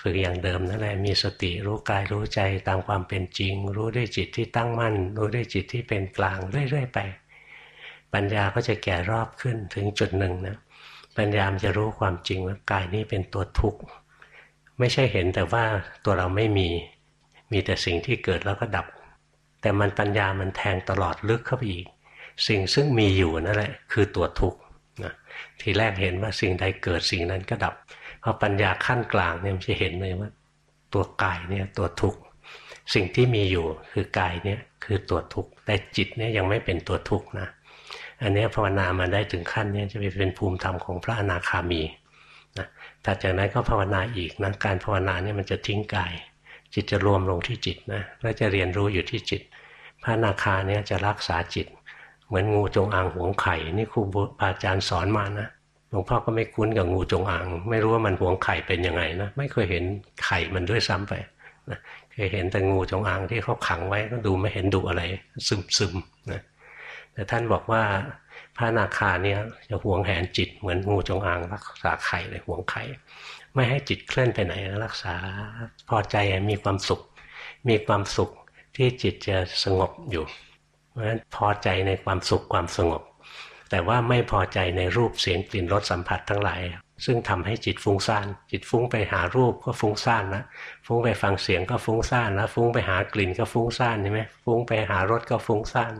ฝึกอย่างเดิมนั่นแหละมีสติรู้กายรู้ใจตามความเป็นจริง รู้ด้วยจิตที่ตั้งมั่น รู้ด้วยจิตที่เป็นกลางเรื่อยๆไป ปัญญาก็จะแก่รอบขึ้นถึงจุดหนึ่งนะปัญญามจะรู้ความจริงว่ากายนี้เป็นตัวทุกข์ไม่ใช่เห็นแต่ว่าตัวเราไม่มี มีแต่สิ่งที่เกิดแล้วก็ดับ แต่มันปัญญามันแทงตลอดลึกเข้าไปอีก สิ่งซึ่งมีอยู่นั่นแหละ คือตัวทุกข์นะทีแรกเห็นว่าสิ่งใดเกิดสิ่งนั้นก็ดับพอปัญญาขั้นกลางเนี่ยมันจะเห็นเลยว่า ตัวกายเนี่ยตัวทุกข์สิ่งที่มีอยู่คือกายเนี่ยคือตัวทุกข์แต่จิตเนี่ยยังไม่เป็นตัวทุกข์นะอันนี้ภาวนามาได้ถึงขั้นนี้จะไปเป็นภูมิธรรมของพระอนาคามีนะถัดจากนั้นก็ภาวนาอีกนะการภาวนาเนี่ยมันจะทิ้งกาย จิตจะรวมลงที่จิตนะแล้วจะเรียนรู้อยู่ที่จิต พระอนาคาเนี่ยจะรักษาจิต เหมือนงูจงอางหวงไข่ นี่ครูอาจารย์สอนมานะหลวงพ่อก็ไม่คุ้นกับงูจงอาง ไม่รู้ว่ามันหวงไข่เป็นยังไงนะไม่เคยเห็นไข่มันด้วยซ้ำไปนะเคยเห็นแต่งูจงอางที่เขาขังไว้ก็ดูไม่เห็นดุอะไร ซึมซึมนะแต่ท่านบอกว่าพระนาคาเนี่ยจะหวงแหนจิตเหมือนงูจงอางรักษาไข่เลยหวงไข่ ไม่ให้จิตเคลื่อนไปไหนรักษา พอใจมีความสุข มีความสุขที่จิตจะสงบอยู่ เพราะฉะนั้นพอใจในความสุขความสงบ แต่ว่าไม่พอใจในรูปเสียงกลิ่นรสสัมผัสทั้งหลาย ซึ่งทำให้จิตฟุ้งซ่าน จิตฟุ้งไปหารูปก็ฟุ้งซ่านนะฟุ้งไปฟังเสียงก็ฟุ้งซ่านแล้วฟุ้งไปหากลิ่นก็ฟุ้งซ่านใช่ไหมฟุ้งไปหารสก็ฟุ้งซ่าน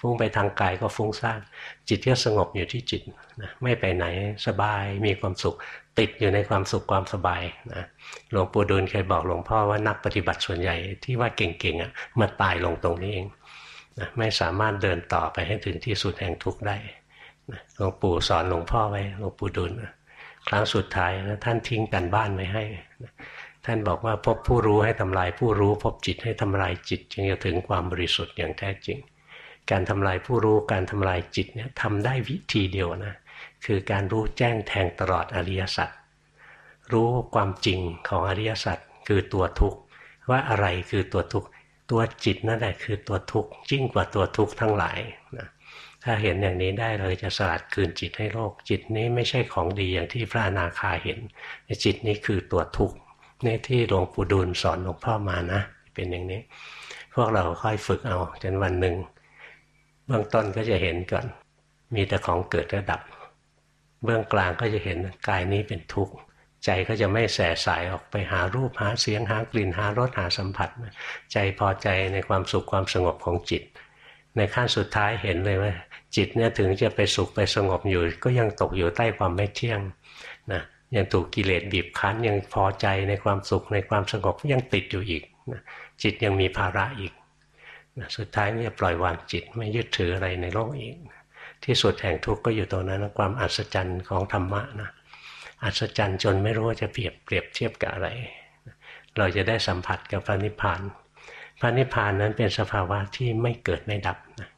ฟุ้งไปทางกายก็ฟุ้งซ่านจิตก็สงบอยู่ที่จิตนะไม่ไปไหนสบายมีความสุข ติดอยู่ในความสุขความสบายนะหลวงปู่ดูลเคยบอกหลวงพ่อว่านักปฏิบัติส่วนใหญ่ที่ว่าเก่งๆอะมาตายลงตรงนี้เองนะไม่สามารถเดินต่อไปให้ถึงที่สุดแห่งทุกข์ได้นะหลวงปู่สอนหลวงพ่อไว้หลวงปู่ดูลนะครั้งสุดท้ายนะท่านทิ้งกันบ้านไว้ให้นะท่านบอกว่าพบผู้รู้ให้ทำลายผู้รู้ พบจิตให้ทำลายจิต จึงจะถึงความบริสุทธิ์อย่างแท้จริง การทำลายผู้รู้การทำลายจิตเนี่ยทำได้วิธีเดียวนะ คือการรู้แจ้งแทงตลอดอริยสัจรู้ความจริงของอริยสัจคือตัวทุกข์ว่าอะไรคือตัวทุกข์ตัวจิตนั่นแหละคือตัวทุกข์ยิ่งกว่าตัวทุกข์ทั้งหลายนะถ้าเห็นอย่างนี้ได้เลยจะสลัดคืนจิตให้โลก จิตนี้ไม่ใช่ของดีอย่างที่พระอนาคาเห็น จิตนี้คือตัวทุกข์นี่ที่หลวงปู่ดูลสอนหลวงพ่อมานะ เป็นอย่างนี้ พวกเราค่อยฝึกเอาจนวันหนึ่งเบื้องต้นก็จะเห็นก่อน มีแต่ของเกิดระดับ เบื้องกลางก็จะเห็นกายนี้เป็นทุกข์ใจก็จะไม่แสสายออกไปหารูปหาเสียงหากลิ่นหารสหาสัมผัส ใจพอใจในความสุขความสงบของจิต ในขั้นสุดท้ายเห็นเลยว่า จิตเนี่ยถึงจะไปสุขไปสงบอยู่ ก็ยังตกอยู่ใต้ความไม่เที่ยงนะยังถูกกิเลสบีบคั้นยังพอใจในความสุขในความสงบยังติดอยู่อีกนะจิตยังมีภาระอีกนะสุดท้ายเนี่ยปล่อยวางจิตไม่ยึดถืออะไรในโลกอีก ที่สุดแห่งทุกข์ก็อยู่ตรงนั้น ความอัศจรรย์ของธรรมะนะอัศจรรย์จนไม่รู้ว่าจะเปรียบเปรียบเทียบกับอะไร เราจะได้สัมผัสกับพระนิพพาน พระนิพพานนั้นเป็นสภาวะที่ไม่เกิดไม่ดับนะ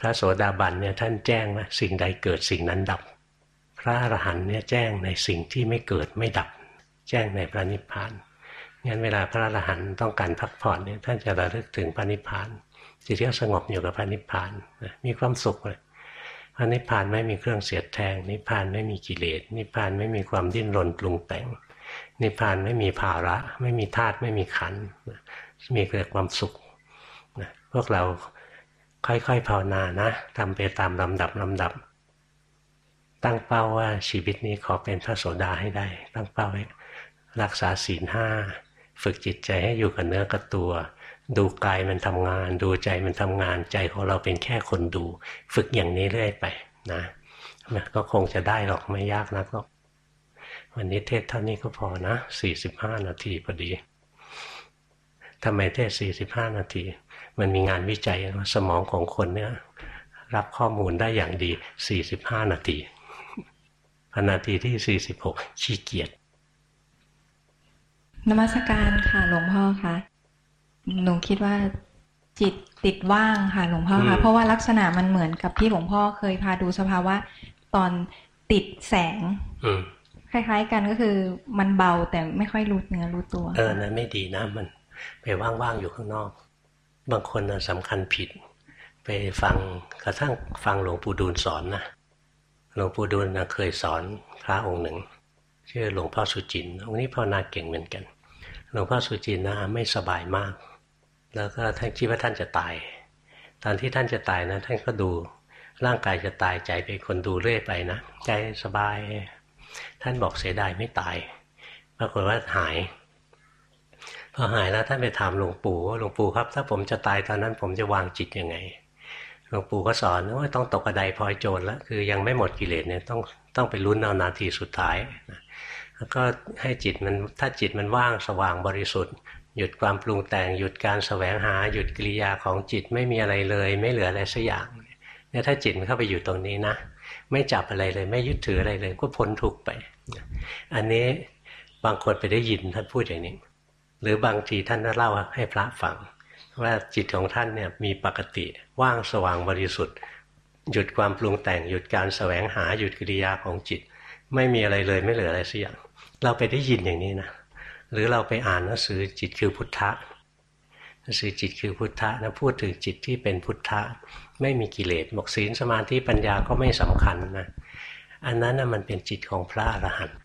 พระโสดาบันเนี่ยท่านแจ้งว่าสิ่งใดเกิดสิ่งนั้นดับ พระอรหันต์เนี่ยแจ้งในสิ่งที่ไม่เกิดไม่ดับ แจ้งในพระนิพพานงั้นเวลาพระอรหันต์ต้องการพักผ่อนเนี่ยท่านจะระลึกถึงพระนิพพานจิตก็สงบอยู่กับพระนิพพานมีความสุขเลย พระนิพพานไม่มีเครื่องเสียดแทง นิพพานไม่มีกิเลส นิพพานไม่มีความดิ้นรนปรุงแต่ง นิพพานไม่มีภาระ ไม่มีธาตุไม่มีขันมีแต่ความสุขนะพวกเราค่อยๆภาวนานะทำไปตามลำดับลำดับ ตั้งเป้าว่าชีวิตนี้ขอเป็นพระโสดาให้ได้ ตั้งเป้าไว้รักษาศีลห้าฝึกจิตใจให้อยู่กับเนื้อกับตัว ดูกายมันทำงาน ดูใจมันทำงานใจของเราเป็นแค่คนดู ฝึกอย่างนี้เรื่อยไปนะก็คงจะได้หรอกไม่ยากนักหรอกวันนี้เทศเท่านี้ก็พอนะสี่สิบห้านาทีพอดีทำไมเทศสี่สิบห้านาที มันมีงานวิจัยว่าสมองของคนเนี่ย รับข้อมูลได้อย่างดีสี่สิบห้านาทีพนาทีที่สี่สิบหกขี้เกียจนมัสการค่ะหลวงพ่อคะ หนูคิดว่าจิตติดว่างค่ะหลวงพ่อคะเพราะว่าลักษณะมันเหมือนกับที่หลวงพ่อเคยพาดูสภาวะตอนติดแสงคล้าย ๆ กันก็คือมันเบาแต่ไม่ค่อยรู้เนื้อรู้ตัว เออนั้นไม่ดีนะมัน ไปว่างๆอยู่ข้างนอก บางคนสำคัญผิด ไปฟังกระทั่งฟังหลวงปู่ดูลสอนนะหลวงปู่ดูลนะเคยสอนพระองค์หนึ่งชื่อหลวงพ่อสุจินองค์นี้พ่อนาเก่งเหมือนกันหลวงพ่อสุจินนะไม่สบายมาก แล้วก็ท่านคิดว่าท่านจะตาย ตอนที่ท่านจะตายนะท่านก็ดูร่างกายจะตายใจเป็นคนดูเรื่อยไปนะใจสบาย ท่านบอกเสียดายไม่ตายปรากฏว่าหายพอหายแล้วท่านไปถามหลวงปู่ว่าหลวงปู่ครับ ถ้าผมจะตายตอนนั้นผมจะวางจิตยังไงหลวงปู่ก็สอนว่าต้องตกกระไดพลอยโจรแล้วคือยังไม่หมดกิเลสเนี่ยต้องต้องไปลุ้นเอานาทีสุดท้ายนะแล้วก็ให้จิตมันถ้าจิตมันว่างสว่างบริสุทธิ์ หยุดความปรุงแต่ง หยุดการสแสวงหา หยุดกิริยาของจิตไม่มีอะไรเลย ไม่เหลืออะไรสักอย่างเนี่ยถ้าจิตมันเข้าไปอยู่ตรงนี้นะ ไม่จับอะไรเลย ไม่ยึดถืออะไรเลย ก็พ้นทุกไป อันนี้บางคนไปได้ยินท่านพูดอย่างนี้ หรือบางทีท่านเล่าให้พระฟังว่าจิตของท่านเนี่ยมีปกติว่างสว่างบริสุทธิ์ หยุดความปรุงแต่ง หยุดการสแสวงหาหยุดกิริยาของจิต ไม่มีอะไรเลยไม่เหลืออะไรสักอย่าง เราไปได้ยินอย่างนี้นะ หรือเราไปอ่านหนังสือจิตคือพุทธะสีจิตคือพุทธะนะพูดถึงจิตที่เป็นพุทธะไม่มีกิเลสบอกศีลสมาธิปัญญาก็ไม่สำคัญนะอันนั้นนะมันเป็นจิตของพระอรหันต์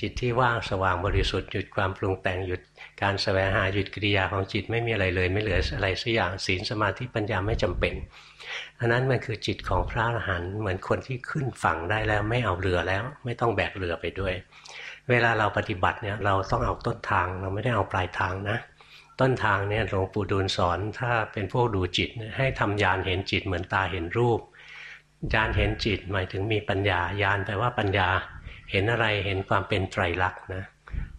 จิตที่ว่างสว่างบริสุทธิ์หยุดความปรุงแต่งหยุดการแสวงหาหยุดกิริยาของจิตไม่มีอะไรเลย ไม่เหลืออะไรสักอย่างศีลสมาธิปัญญาไม่จำเป็นอันนั้นมันคือจิตของพระอรหันต์เหมือนคนที่ขึ้นฝั่งได้แล้วไม่เอาเรือแล้ว ไม่ต้องแบกเรือไปด้วย เวลาเราปฏิบัติเนี่ยเราต้องเอาต้นทางเราไม่ได้เอาปลายทางนะ ต้นทางเนี่ยหลวงปู่ดูลสอนถ้าเป็นพวกดูจิตให้ทำยานเห็นจิตเหมือนตาเห็นรูปยานเห็นจิตหมายถึงมีปัญญายานแปลว่าปัญญาเห็นอะไรเห็นความเป็นไตรลักษณ์นะ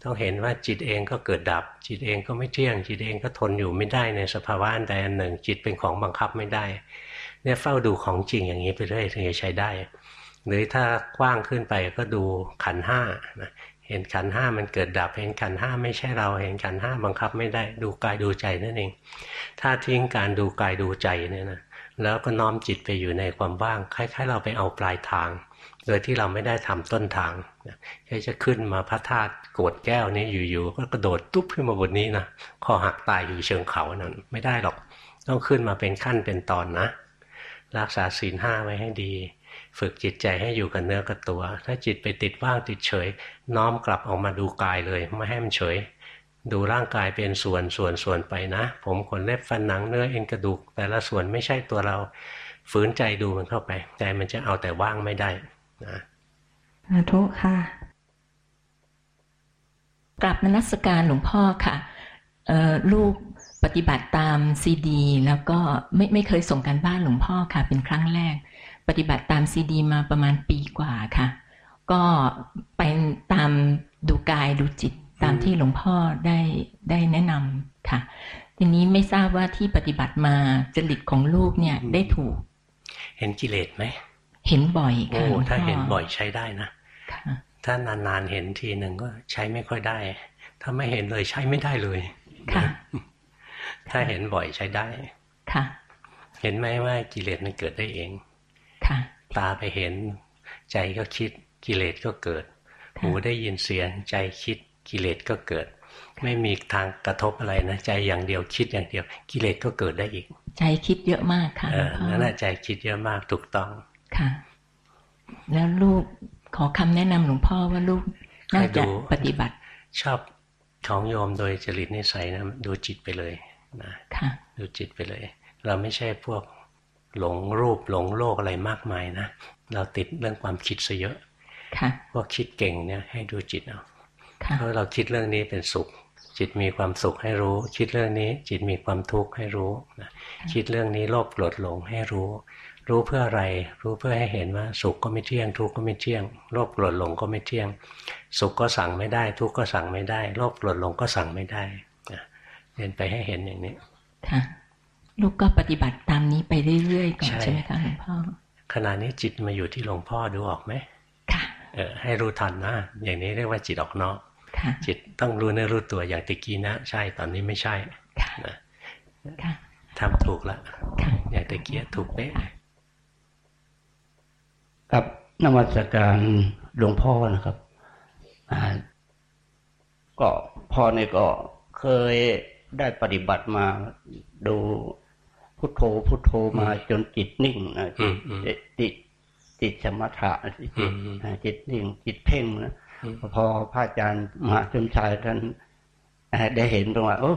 ต้องเห็นว่าจิตเองก็เกิดดับ จิตเองก็ไม่เที่ยง จิตเองก็ทนอยู่ไม่ได้ในสภาวะอันใดอันหนึ่ง จิตเป็นของบังคับไม่ได้ เนี่ยเฝ้าดูของจริงอย่างนี้ไปเรื่อยถึงจะใช้ได้ หรือถ้ากว้างขึ้นไปก็ดูขันห้านะ เห็นขันห้ามันเกิดดับ เห็นขันห้าไม่ใช่เรา เห็นขันห้าบังคับไม่ได้ ดูกายดูใจนั่นเอง ถ้าทิ้งการดูกายดูใจเนี่ยนะแล้วก็น้อมจิตไปอยู่ในความว่าง คล้าย ๆ เราไปเอาปลายทาง โดยที่เราไม่ได้ทำต้นทางแค่จะขึ้นมาพระธาตุโกดแก้วนี้อยู่ๆก็กระโดดตุ๊บขึ้นมาบนนี้นะคอหักตายอยู่เชิงเขานั้นไม่ได้หรอก ต้องขึ้นมาเป็นขั้นเป็นตอนนะ รักษาศีลห้าไว้ให้ดี ฝึกจิตใจให้อยู่กับเนื้อกับตัว ถ้าจิตไปติดว่างติดเฉย น้อมกลับออกมาดูกายเลย ไม่ให้มันเฉย ดูร่างกายเป็นส่วนส่วนส่วนไปนะ ผมขนเล็บฟันหนังเนื้อเอ็นกระดูก แต่ละส่วนไม่ใช่ตัวเราฝืนใจดูมันเข้าไป ใจมันจะเอาแต่ว่างไม่ได้นะสาธุค่ะกลับนนัสการหลวงพ่อค่ะลูกปฏิบัติตามซีดี แล้วก็ไม่ไม่เคยส่งการบ้านหลวงพ่อค่ะ เป็นครั้งแรก ปฏิบัติตามซีดีมาประมาณปีกว่าค่ะ ก็ไปตามดูกายดูจิตตามที่หลวงพ่อได้ได้แนะนำค่ะ ทีนี้ไม่ทราบว่าที่ปฏิบัติมาจริตของลูกเนี่ยได้ถูก เห็นกิเลสไหม เห็นบ่อยค่ะโอ้ถ้าเห็นบ่อยใช้ได้นะถ้านานๆเห็นทีหนึ่งก็ใช้ไม่ค่อยได้ ถ้าไม่เห็นเลยใช้ไม่ได้เลยค่ะ ถ้าเห็นบ่อยใช้ได้ ค่ะ เห็นไหมว่ากิเลสมันเกิดได้เอง ตาไปเห็น ใจก็คิดกิเลสก็เกิด หูได้ยินเสียงใจคิดกิเลสก็เกิด ไม่มีทางกระทบอะไรนะใจอย่างเดียวคิดอย่างเดียว กิเลสก็เกิดได้อีก ใจคิดเยอะมากค่ะนั่นแหละใจคิดเยอะมากถูกต้องค่ะ แล้วลูกขอคำแนะนำหลวงพ่อว่าลูกน่าจะปฏิบัติ ชอบของโยมโดยจริตนิสัยนะดูจิตไปเลยนะดูจิตไปเลย เราไม่ใช่พวก หลงรูปหลงโลกอะไรมากมายนะ เราติดเรื่องความคิดซะเยอะพวกคิดเก่งเนี่ยให้ดูจิตเอาเพราะเราคิดเรื่องนี้เป็นสุข จิตมีความสุขให้รู้ คิดเรื่องนี้จิตมีความทุกข์ให้รู้นะคิดเรื่องนี้โลภโกรธหลงให้รู้ รู้เพื่ออะไร รู้เพื่อให้เห็นว่า สุขก็ไม่เที่ยง ทุกข์ก็ไม่เที่ยง โลภโกรธหลงก็ไม่เที่ยง สุขก็สั่งไม่ได้ ทุกข์ก็สั่งไม่ได้ โลภโกรธหลงก็สั่งไม่ได้เรียนไปให้เห็นอย่างนี้ค่ะ ลูกก็ปฏิบัติตามนี้ไปเรื่อยๆก่อนใช่ไหมคะหลวงพ่อขณะนี้จิตมาอยู่ที่หลวงพ่อดูออกไหมค่ะเออให้รู้ทันนะ อย่างนี้เรียกว่าจิตออกนอกจิตต้องรู้เนื้อรู้ตัวอย่างตะกี้นะ ใช่ตอนนี้ไม่ใช่นะทำถูกแล้วอย่างตะกี้ถูกเป๊ะกับนวัตการหลวงพ่อนะครับก็พ่อเนี่ยก็เคยได้ปฏิบัติมาดู พุทโธพุทโธมาจนจิตนิ่งนะจิตจิตจิตสมถะจิตจิตนิ่งจิตเพ่งนะพอพระอาจารย์มหาชนชายท่านได้เห็นตรงว่าโอ้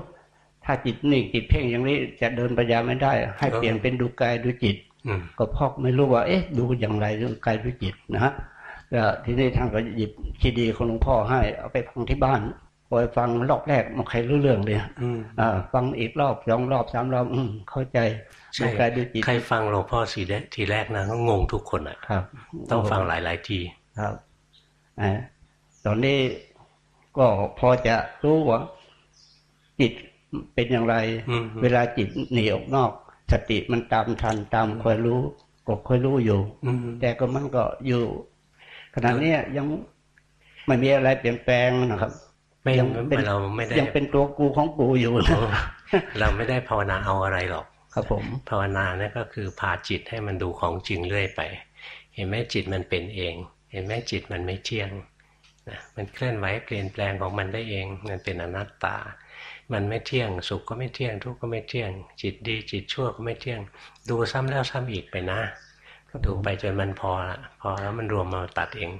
ถ้าจิตนิ่งจิตเพ่งอย่างนี้จะเดินปัญญาไม่ได้ ให้เปลี่ยนเป็นดูกายดูจิตก็พอกไม่รู้ว่า เอ๊ะ ดูอย่างไรดูกายดูจิตนะฮะแล้วทีนี้ท่านก็หยิบคีดีของหลวงพ่อให้เอาไปฟังที่บ้าน พอฟังรอบแรกมันใครรู้เรื่องเลยอ่า ฟังอีกรอบสองรอบสามรอบอืเข้าใจใช่ใครฟังหลวงพ่อสีแดทีแรกนะก็งงทุกคนอะครับ ต้องฟังหลายๆทีครับอตอนนี้ก็พอจะรู้ว่าจิตเป็นอย่างไร เวลาจิตหนีออกนอก สติมันตามทันตามคอยรู้ก็คอยรู้อยู่แต่ก็มันก็อยู่ ขณะนี้ยังไม่มีอะไรเปลี่ยนแปลงนะครับ ไม่ยังเป็นเราไม่ได้ยังเป็นตัวกูของกูอยู่เราไม่ได้ภาวนาเอาอะไรหรอก ครับผม ภาวนาเนี่ยก็คือพาจิตให้มันดูของจริงเรื่อยไป เห็นไหมจิตมันเป็นเอง เห็นไหมจิตมันไม่เที่ยงนะมันเคลื่อนไหวเปลี่ยนแปลงของมันได้เอง มันเป็นอนัตตา มันไม่เที่ยง สุขก็ไม่เที่ยง ทุกข์ก็ไม่เที่ยง จิตดี จิตชั่วก็ไม่เที่ยง ดูซ้ำแล้วซ้ำอีกไปนะดูไปจนมันพอละพอแล้วมันรวมมาตัดเอง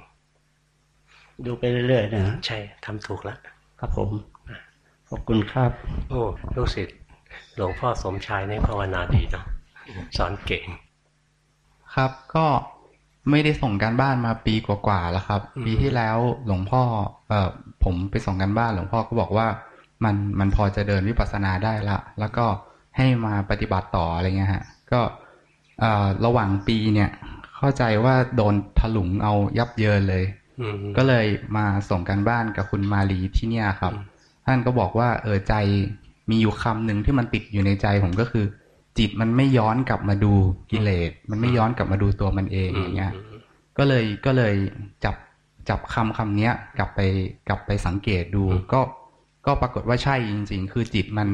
ดูไปเรื่อยๆนะใช่ทำถูกแล้วครับผมขอบคุณครับ โอ้ลูกศิษย์หลวงพ่อสมชายนี่ภาวนาดีเนาะสอนเก่ง ครับก็ไม่ได้ส่งการบ้านมาปีกว่าๆแล้วครับอืมปีที่แล้วหลวงพ่อเอ่อผมไปส่งการบ้านหลวงพ่อก็บอกว่ามันมันพอจะเดินวิปัสสนาได้ละ แล้วก็ให้มาปฏิบัติต่ออะไรเงี้ยฮะ ก็เอ่อระหว่างปีเนี่ย เข้าใจว่าโดนถลุงเอายับเยินเลยอืม ก็เลยมาส่งการบ้านกับคุณมาลีที่เนี่ยครับอืมท่านก็บอกว่า เออใจมีอยู่คำหนึ่งที่มันติดอยู่ในใจผมก็คือ จิตมันไม่ย้อนกลับมาดูกิเลสมันไม่ย้อนกลับมาดูตัวมันเองอย่างเงี้ย ก็เลยก็เลยจับจับคำคำเนี้ยกลับไปกลับไปสังเกตดูอืมก็ก็ปรากฏว่าใช่จริง ๆ คือจิตมัน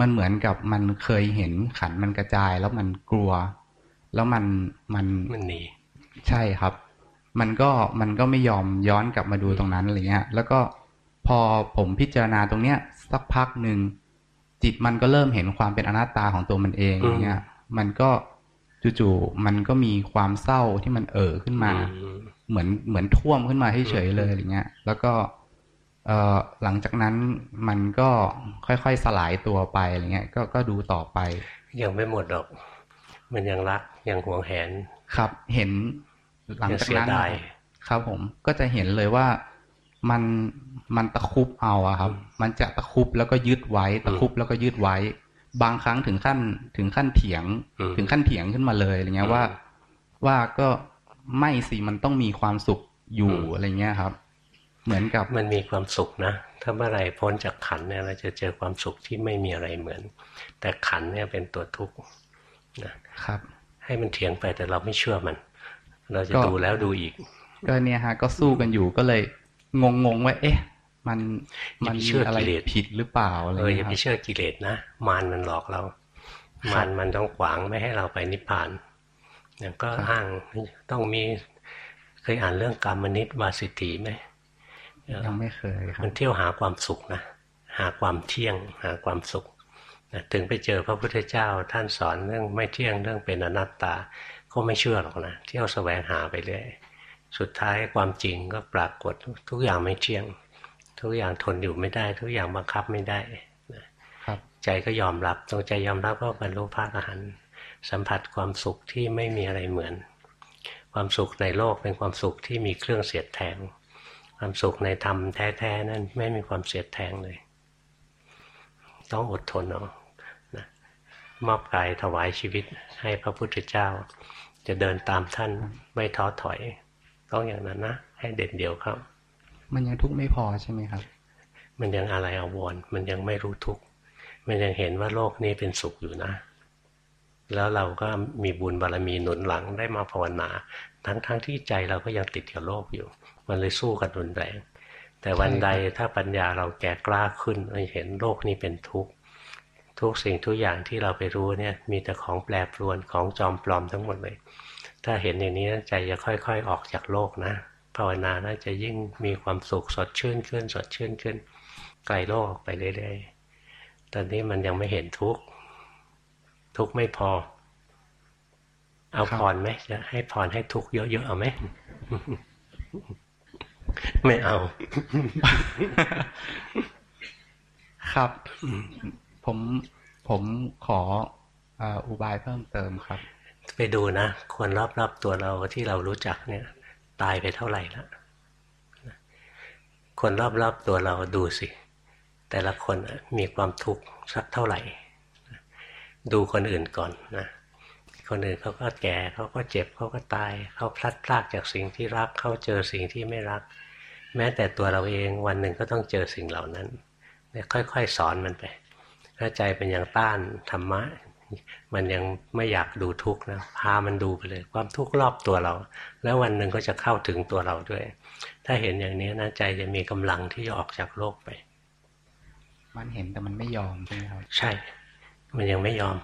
มันเหมือนกับมันเคยเห็นขันมันกระจายแล้วมันกลัว แล้วมันมันมันหนีใช่ครับ มันก็มันก็ไม่ยอมย้อนกลับมาดูตรงนั้นอะไรเงี้ยแล้วก็พอผมพิจารณาตรงเนี้ย สักพักหนึ่งจิตมันก็เริ่มเห็นความเป็นอนัตตาของตัวมันเองอย่างเงี้ย มันก็จู่ๆมันก็มีความเศร้าที่มันเอ่อขึ้นมาอืมเหมือนเหมือนท่วมขึ้นมาเฉยๆเลยอะไรเงี้ย แล้วก็เอ่อหลังจากนั้นมันก็ค่อยๆสลายตัวไปอะไรเงี้ยก็ก็ดูต่อไป ยังไม่หมดหรอก มันยังรักยังหวงแหนครับ เห็น หลังจากนั้นอย่าเสียดายครับ ผมก็จะเห็นเลยว่ามันมันตะคุบเอาอะครับ มันจะตะคุบแล้วก็ยึดไว้ ตะคุบแล้วก็ยึดไว้ บางครั้งถึงขั้นถึงขั้นเถียงอืมถึงขั้นเถียงขึ้นมาเลยอะไรเงี้ยว่าอืมว่าก็ไม่สิมันต้องมีความสุขอยู่อะไรเงี้ยครับ เหมือนกับมันมีความสุขนะถ้าเมื่อไหรพ้นจากขันธ์เนี่ยเราจะเจอความสุขที่ไม่มีอะไรเหมือน แต่ขันธ์เนี่ยเป็นตัวทุกข์นะครับ ให้มันเถียงไปแต่เราไม่เชื่อมัน เราจะก็ดูแล้วดูอีก ก็เนี่ยฮะ ก็สู้กันอยู่ก็เลยงงงๆว่า เอ๊ะ มันอย่ามันไปมีเชื่ออะไรกิเลสผิดหรือเปล่าอะไรเอออเงี้ย่ายคไปรับเชื่อกิเลสนะมารมันหลอกเรา มารมันต้องขวางไม่ให้เราไปนิพพานเนี่ยก็อ้างต้องมีเคยอ่านเรื่องกรรมนิตวาสิทธิไหมยังไม่เคยครัมับนเที่ยวหาความสุขนะหาความเที่ยง หาความสุขนะถึงไปเจอพระพุทธเจ้าท่านสอนเรื่องไม่เที่ยงเรื่องเป็นอนัตตา ก็ไม่เชื่อหรอกนะเที่ยวแสวงหาไปเรื่อยสุดท้ายความจริงก็ปรากฏทุกอย่างไม่เที่ยง ทุกอย่างทนอยู่ไม่ได้ ทุกอย่างบังคับไม่ได้นะครับใจก็ยอมรับตรงใจยอมรับก็บรรลุพระอรหันต์สัมผัสความสุขที่ไม่มีอะไรเหมือน ความสุขในโลกเป็นความสุขที่มีเครื่องเสียดแทง ความสุขในธรรมแท้ๆนั่นไม่มีความเสียดแทงเลย ต้องอดทนเอานะมอบกายถวายชีวิตให้พระพุทธเจ้า จะเดินตามท่านไม่ท้อถอย ต้องอย่างนั้นนะให้เด่นเดียวครับ มันยังทุกข์ไม่พอใช่ไหมครับ มันยังอะไรอาวรณ์มันยังไม่รู้ทุกข์มันยังเห็นว่าโลกนี้เป็นสุขอยู่นะ แล้วเราก็มีบุญบารมีหนุนหลังได้มาภาวนา ทั้งๆทที่ใจเราก็ยังติดกับโลกอยู่ มันเลยสู้กันรุนแรง แต่วันใดถ้าปัญญาเราแก่กล้าขึ้นเราเห็นโลกนี้เป็นทุกข์ ทุกสิ่งทุกอย่างที่เราไปรู้เนี่ยมีแต่ของแปรปรวนของจอมปลอมทั้งหมดเลย ถ้าเห็นอย่างนี้ใจจะค่อยๆออกจากโลกนะ ภาวนาน่าจะยิ่งมีความสุขสดชื่นขึ้นสดชื่นขึ้น ไกลโลกออกไปเรื่อยๆตอนนี้มันยังไม่เห็นทุกข์ทุกข์ไม่พอ เอาพรไหมจะให้พรให้ทุกข์เยอะๆเอาไหมไม่เอา ครับ ผมผมขออ,อุบายเพิ่มเติมครับ ไปดูนะ คนรอบๆตัวเราที่เรารู้จักเนี่ย ตายไปเท่าไหร่แล้วคนรอบๆตัวเราดูสิ แต่ละคนมีความทุกข์สักเท่าไหร่ ดูคนอื่นก่อนนะคนอื่นเขาก็แก่เขาก็เจ็บเขาก็ตาย เขาพลัดพรากจากสิ่งที่รักเขาเจอสิ่งที่ไม่รัก แม้แต่ตัวเราเองวันหนึ่งก็ต้องเจอสิ่งเหล่านั้นเนี่ยค่อย ๆ สอนมันไป ถ้าใจเป็นอย่างต้านธรรมะ มันยังไม่อยากดูทุกข์นะพามันดูไปเลย ความทุกข์รอบตัวเรา แล้ววันหนึ่งก็จะเข้าถึงตัวเราด้วย ถ้าเห็นอย่างนี้นะใจจะมีกำลังที่จะออกจากโลกไป มันเห็นแต่มันไม่ยอมใช่ไหมครับใช่ มันยังไม่ยอม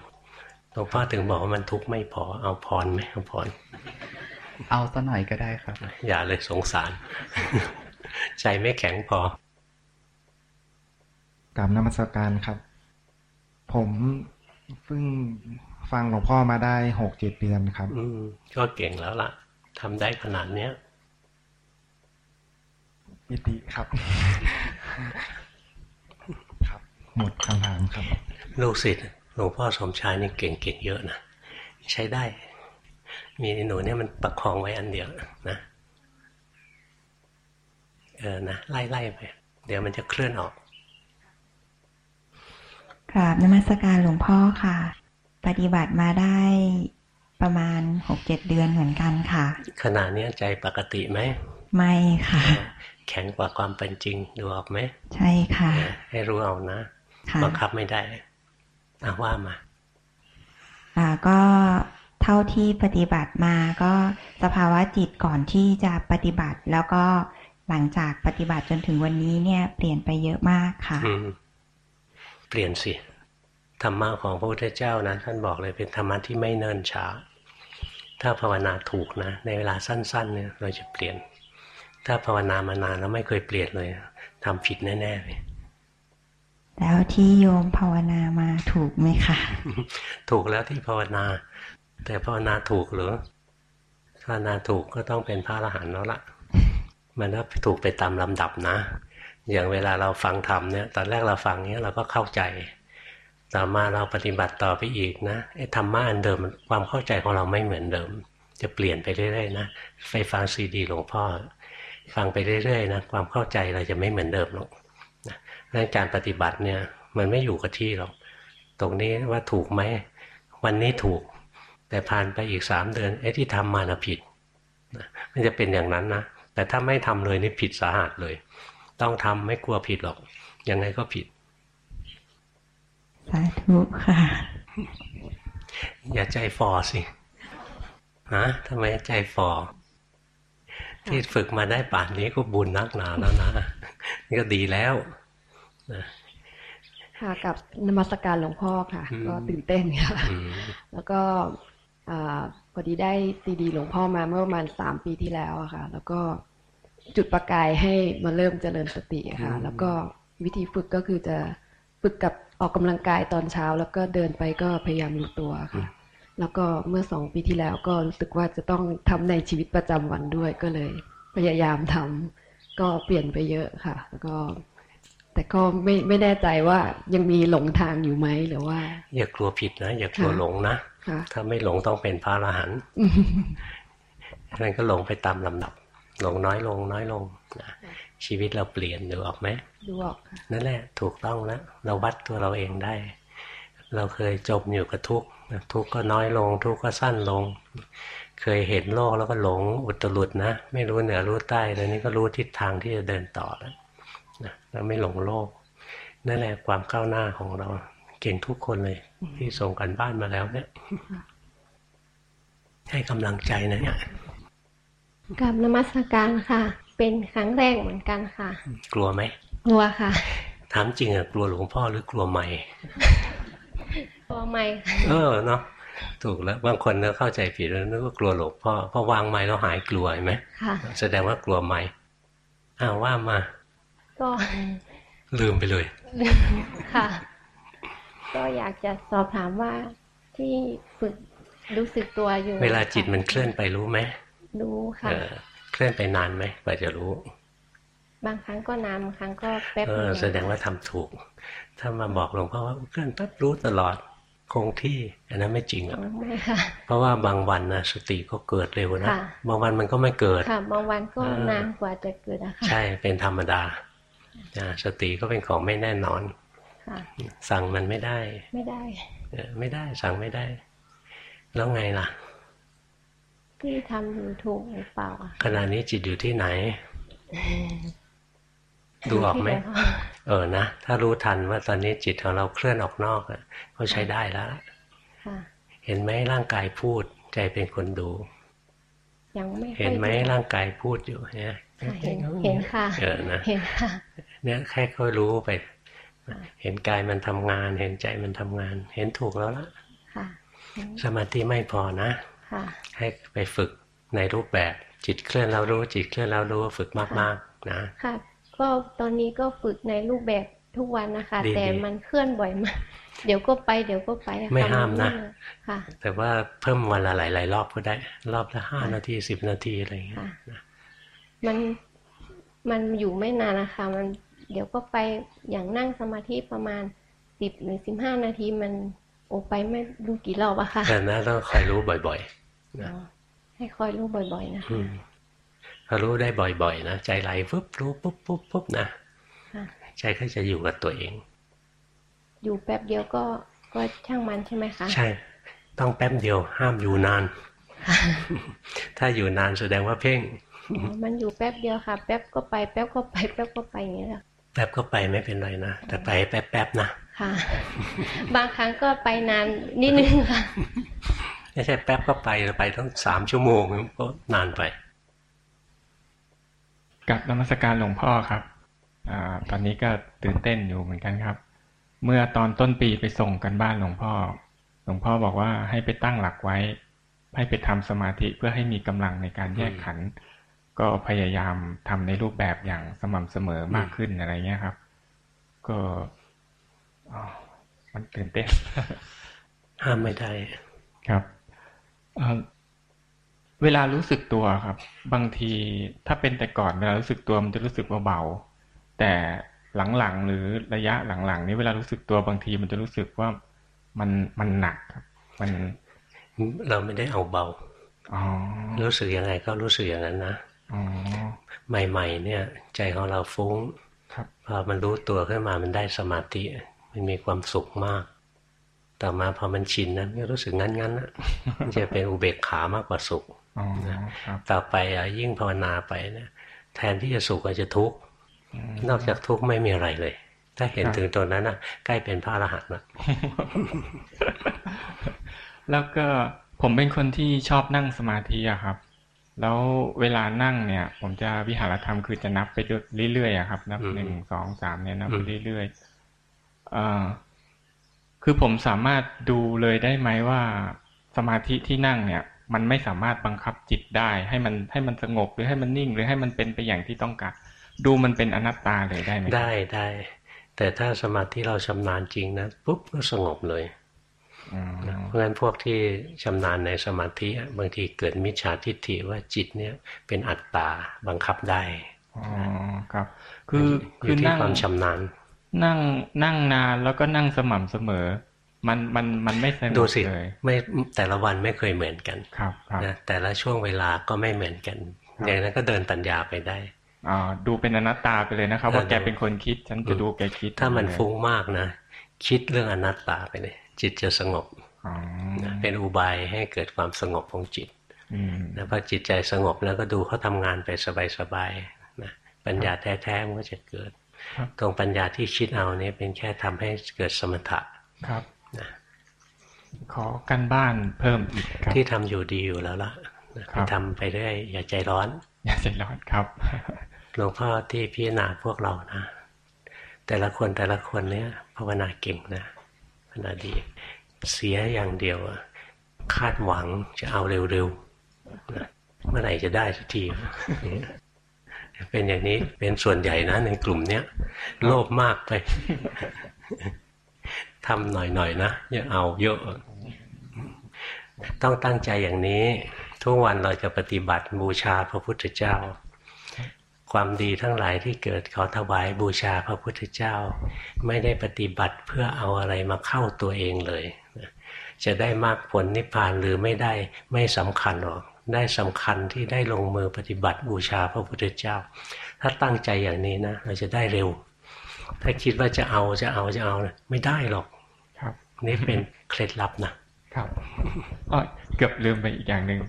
หลวงพ่อถึงบอกว่ามันทุกข์ไม่พอเอาพรไหมเอาพรเอาซะหน่อยก็ได้ครับ อย่าเลยสงสาร ใจไม่แข็งพอกราบนมัสการครับ ผมเพิ่งฟังหลวงพ่อมาได้หกเจ็ดเดือนครับ อืมก็เก่งแล้วล่ะทำได้ขนาดเนี้ยปิติครับ ครับ หมดคำถามครับ ลูกศิษย์หลวงพ่อสมชายนี่เก่งๆเยอะนะใช้ได้ มีหนูเนี่ยมันประคองไว้อันเดียวนะเออนะไล่ๆไป เดี๋ยวมันจะเคลื่อนออก กราบนมัสการหลวงพ่อค่ะ ปฏิบัติมาได้ประมาณหกเจ็ดเดือนเหมือนกันค่ะ ขณะเนี้ยใจปกติไหม ไม่ค่ะ แข็งกว่าความเป็นจริงดูออกไหม ใช่ค่ะ ให้รู้เอานะค่ะบังคับไม่ได้อะว่ามา อ่าก็เท่าที่ปฏิบัติมาก็สภาวะจิตก่อนที่จะปฏิบัติ แล้วก็หลังจากปฏิบัติจนถึงวันนี้เนี่ย เปลี่ยนไปเยอะมากค่ะอืม เปลี่ยนสิธรรมะของพระพุทธเจ้านะท่านบอกเลยเป็นธรรมะที่ไม่เนิ่นช้า ถ้าภาวนาถูกนะ ในเวลาสั้น ๆ เนี่ยเราจะเปลี่ยน ถ้าภาวนามานานแล้วไม่เคยเปลี่ยนเลยทำผิดแน่ๆเลยแล้วที่โยมภาวนามาถูกไหมคะถูกแล้วที่ภาวนา แต่ภาวนาถูกหรือภาวนาถูกก็ต้องเป็นพระอรหันต์แล้วล่ะ มันก็ถูกไปตามลำดับนะ อย่างเวลาเราฟังธรรมเนี่ยตอนแรกเราฟังเนี้ยเราก็เข้าใจ ต่อมาเราปฏิบัติต่อไปอีกนะไอ้ธรรมะอันเดิมความเข้าใจของเราไม่เหมือนเดิม จะเปลี่ยนไปเรื่อยๆนะไปฟังซีดีหลวงพ่อ ฟังไปเรื่อยๆนะความเข้าใจเราจะไม่เหมือนเดิมหรอกนะเรื่องการปฏิบัติเนี่ยมันไม่อยู่กับที่หรอกตรงนี้ว่าถูกไหมวันนี้ถูก แต่ผ่านไปอีกสามเดือนไอ้ที่ทำมานะผิดนะมันจะเป็นอย่างนั้นนะแต่ถ้าไม่ทำเลยนี่ผิดสาหัสเลย ต้องทำไม่กลัวผิดหรอก ยังไงก็ผิด สาธุค่ะ อย่าใจฟอสิฮะทำไมใจฟอที่ฝึกมาได้ป่านนี้ก็บุญนักหนาแล้วนะนี่ก็ดีแล้วนะค่ะกับนมัสการหลวงพ่อค่ะอืมก็ตื่นเต้นค่ะอืมแล้วก็อ่าพอดีได้ซีดีหลวงพ่อมาเมื่อประมาณสามปีที่แล้วอะค่ะ แล้วก็ จุดประกายให้มาเริ่มเจริญสติอะค่ะ แล้วก็วิธีฝึกก็คือจะฝึกกับออกกำลังกายตอนเช้า แล้วก็เดินไปก็พยายามรู้ตัวค่ะ แล้วก็เมื่อสองปีที่แล้วก็รู้สึกว่าจะต้องทำในชีวิตประจำวันด้วยก็เลย พยายามทำก็เปลี่ยนไปเยอะค่ะ แล้วก็แต่ก็ไม่ไม่แน่ใจว่ายังมีหลงทางอยู่ไหมหรือว่า อย่ากลัวผิดนะ อย่ากลัวค่ะหลงนะค่ะถ้าไม่หลงต้องเป็นพระอรหันต์นั่นก็หลงไปตามลำดับ หลงน้อยลงน้อยลงนะชีวิตเราเปลี่ยนดูออกไหมดูออกค่ะนั่นแหละถูกต้องแล้วเราวัดตัวเราเองได้ เราเคยจมอยู่กับทุกข์นะทุกข์ก็น้อยลง ทุกข์ก็สั้นลง เคยเห็นโลกแล้วก็หลงอุตรุดนะ ไม่รู้เหนือรู้ใต้แล้วนี้ก็รู้ทิศทางที่จะเดินต่อแล้วนะเราไม่หลงโลกนั่นแหละความก้าวหน้าของเราเก่งทุกคนเลย ที่ส่งกันบ้านมาแล้วเนี่ย ให้กำลังใจนะเนี่ย กับนมัสการค่ะ เป็นครั้งแรกเหมือนกันค่ะ กลัวไหมกลัวค่ะ ถามจริงอะกลัวหลวงพ่อหรือกลัวไม่กลัวไม่ค่ะเออเนาะถูกแล้วบางคนก็เข้าใจผิดแล้วนึกว่ากลัวหลวงพ่อพอวางไม้แล้วหายกลัวเห็นไหมค่ะ แสดงว่ากลัวไม้อ้าวว่ามา ก็ลืมไปเลยค่ะ ก็อยากจะสอบถามว่าที่ฝึกรู้สึกตัวอยู่ เวลาจิตมันเคลื่อนไปรู้ไหม รู้ค่ะเออเคลื่อนไปนานไหมกว่าจะรู้ บางครั้งก็นานบางครั้งก็แป๊บเอเดีอยวแสดงว่าทำถูก ถ้ามาบอกหลวงพ่อว่าเคลื่อนปั๊บรู้ตลอดคงที่ อันนั้นไม่จริงอ๋อะอไม่ค่ะเพราะว่าบางวันนะสติก็เกิดเร็วนะค่ะบางวันมันก็ไม่เกิดค่ะบางวันก็เออนานกว่าจะเกิดอะค่ะใช่เป็นธรรมดาอ่าสติก็เป็นของไม่แน่นอนค่ะสั่งมันไม่ได้ ไม่ได้เออไม่ได้สั่งไม่ได้ แล้วไงล่ะ ที่ทำอยู่ถูกหรือเปล่าอะขณะนี้จิตอยู่ที่ไหน ดูออกไหมที่แล้วเออนะถ้ารู้ทันว่าตอนนี้จิตของเราเคลื่อนออกนอกอะก็ใช้ได้แล้วค่ะเห็นไหมร่างกายพูดใจเป็นคนดูยังไม่ค่อยเห็นไหมรู้ร่างกายพูดอยู่เนี่ยค่ะเห็นเห็นค่ะเออนะเห็นค่ะเนี่ยแค่ค่อยรู้ไป เห็นกายมันทำงาน เห็นใจมันทำงาน เห็นถูกแล้วละค่ะเห็นสมาธิไม่พอนะค่ะ ให้ไปฝึกในรูปแบบจิตเคลื่อนแล้วรู้จิตเคลื่อนแล้วรู้ฝึกมากๆนะค่ะก็ตอนนี้ก็ฝึกในรูปแบบทุกวันนะคะดีๆแต่มันเคลื่อนบ่อยมากเดี๋ยวก็ไปเดี๋ยวก็ไปอะค่ะไม่ห้ามนะค่ะ แต่ว่าเพิ่มวันละหลายๆรอบก็ได้ รอบละห้านาทีสิบนาทีอะไรอย่างเงี้ยค่ะมันมันอยู่ไม่นานนะคะ มันเดี๋ยวก็ไปอย่างนั่งสมาธิประมาณสิบหรือสิบห้านาทีมันโอไปไม่รู้กี่รอบอะค่ะแต่นะต้องคอยรู้บ่อย นะอ๋อให้คอยรู้บ่อยๆนะๆอืมพอรู้ได้บ่อยๆนะใจไหลปุ๊บรู้ปุ๊บปุ๊บปุ๊บนะค่ะใจก็จะอยู่กับตัวเอง อยู่แป๊บเดียวก็ก็ช่างมันใช่ไหมคะ ใช่ ต้องแป๊บเดียวห้ามอยู่นาน ถ้าอยู่นานแสดงว่าเพ่งอ๋อมันอยู่แป๊บเดียวค่ะ แป๊บก็ไปแป๊บก็ไปแป๊บก็ไปอย่างเงี้ยแหละแป๊บก็ไปไม่เป็นไรนะแต่ไปแป๊บๆนะค่ะ บางครั้งก็ไปนานนิดนึงค่ะ ไม่ใช่แป๊บก็ไปไปต้องสามชั่วโมงก็นานไปกับนมัสการหลวงพ่อครับอาตอนนี้ก็ตื่นเต้นอยู่เหมือนกันครับ เมื่อตอนต้นปีไปส่งกันบ้านหลวงพ่อ หลวงพ่อบอกว่าให้ไปตั้งหลักไว้ ให้ไปทำสมาธิเพื่อให้มีกำลังในการแยกขันธ์ก็พยายามทำในรูปแบบอย่างสม่ำเสมอมากขึ้นอะไรเงี้ยครับ ก็อ๋อมันตื่นเต้นห้ามไม่ได้ครับ เอ่อเวลารู้สึกตัวครับ บางทีถ้าเป็นแต่ก่อนเวลารู้สึกตัวมันจะรู้สึกว่าเบาแต่หลังๆหรือระยะหลังๆนี้เวลารู้สึกตัวบางทีมันจะรู้สึกว่ามันมันหนักครับ มันเราไม่ได้เอาเบาอ๋อรู้สึกยังไงก็รู้สึกอย่างนั้นนะอ๋อใหม่ ๆ เนี่ย ใจของเราฟุ้งครับพอมันรู้ตัวขึ้นมามันได้สมาธิมันมีความสุขมาก ต่อมาพอมันชินนะก็รู้สึกงั้นๆนะมันจะเป็นอุเบกขามากกว่าสุขอ๋อครับต่อไปอะยิ่งภาวนาไปเนี่ยแทนที่จะสุขก็จะทุกข์อืมนอกจากทุกข์ไม่มีอะไรเลย ถ้าเห็นครับถึงตัวนั้นนะใกล้เป็นพระอรหันต์แล้วแล้วก็ผมเป็นคนที่ชอบนั่งสมาธิอะครับ แล้วเวลานั่งเนี่ย ผมจะวิหารธรรมคือจะนับไปเรื่อยๆอะครับ นับอืมหนึ่งสองสามเนี่ยนับไปอืมเรื่อยๆเอ่อ คือผมสามารถดูเลยได้ไหมว่าสมาธิที่นั่งเนี่ย มันไม่สามารถบังคับจิตได้ ให้มันให้มันสงบหรือให้มันนิ่ง หรือให้มันเป็นไปอย่างที่ต้องการดูมันเป็นอนัตตาเลยได้ไหมครับได้ได้ แต่ถ้าสมาธิเราชำนาญจริงนะปุ๊บก็สงบเลยอืมเพราะฉะนั้นพวกที่ชำนาญในสมาธิอะบางทีเกิดมิจฉาทิฏฐิว่าจิตเนี่ยเป็นอัตตาบังคับได้อ๋อครับ คืออคืยู่อที่นั่งความชำนาญ นั่งนั่งนานแล้วก็นั่งสม่ำเสมอ มันมันมันไม่สงดูบสิเลยไม่แต่ละวันไม่เคยเหมือนกันครับครับนะแต่ละช่วงเวลาก็ไม่เหมือนกันครับอย่างนั้นก็เดินปัญญาไปได้อ่าดูเป็นอนัตตาไปเลยนะครับเออว่าแกดูเป็นคนคิดฉันจะดูแกคิด ถ้ามันเลยฟุ้งมากนะ คิดเรื่องอนัตตาไปเลย จิตจะสงบอ๋อนะเป็นอุบายให้เกิดความสงบของจิตอืมแล้วพอจิตใจสงบแล้วก็ดูเขาทำงานไปสบายๆนะปัญญาแท้ๆมันก็จะเกิดครับ ตรงปัญญาที่คิดเอาเนี่ยเป็นแค่ทำให้เกิดสมถะครับนะขอกันบ้านเพิ่มอีกครับที่ทำอยู่ดีอยู่แล้วล่ะนะครับไปทำไปเรื่อยอย่าใจร้อน อย่าใจร้อนครับหลวงพ่อที่พิจารณาพวกเรานะ แต่ละคนแต่ละคนเนี่ยภาวนาเก่งนะภาวนาดี เสียอย่างเดียวอะคาดหวังจะเอาเร็วๆนะเมื่อไหร่จะได้สักที เป็นอย่างนี้เป็นส่วนใหญ่นะในกลุ่มเนี้ยโลภมากไปทำหน่อยๆนะอย่าเอาเยอะ ต้องตั้งใจอย่างนี้ ทุกวันเราจะปฏิบัติบูชาพระพุทธเจ้า ความดีทั้งหลายที่เกิดขอถวายบูชาพระพุทธเจ้า ไม่ได้ปฏิบัติเพื่อเอาอะไรมาเข้าตัวเองเลย จะได้มากผลนิพพานหรือไม่ได้ไม่สำคัญหรอก ได้สำคัญที่ได้ลงมือปฏิบัติบูชาพระพุทธเจ้า ถ้าตั้งใจอย่างนี้นะเราจะได้เร็ว ถ้าคิดว่าจะเอาจะเอาจะเอานะไม่ได้หรอกครับ นี่เป็นเคล็ดลับนะครับอ๋อเกือบลืมไปอีกอย่างหนึ่ง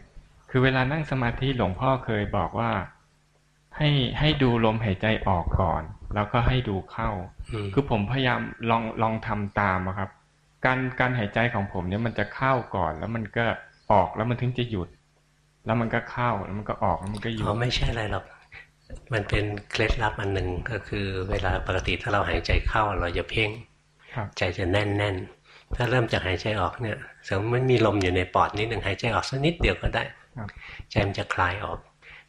คือเวลานั่งสมาธิหลวงพ่อเคยบอกว่า ให้ให้ดูลมหายใจออกก่อน แล้วก็ให้ดูเข้าอืมคือผมพยายามลองลองทำตามอะครับ การการหายใจของผมเนี่ยมันจะเข้าก่อน แล้วมันก็ออกแล้วมันถึงจะหยุด แล้วมันก็เข้าแล้วมันก็ออกแล้วมันก็หยุดเขาไม่ใช่อะไรหรอกมันเป็นเคล็ดลับอันหนึ่งก็คือเวลาปกติถ้าเราหายใจเข้าเราจะเพ่งครับใจจะแน่นแน่นๆถ้าเริ่มจากหายใจออกเนี่ยสมมติมันมีลมอยู่ในปอดนิดหนึ่งหายใจออกสักนิดเดียวก็ได้ครับใจมันจะคลายออก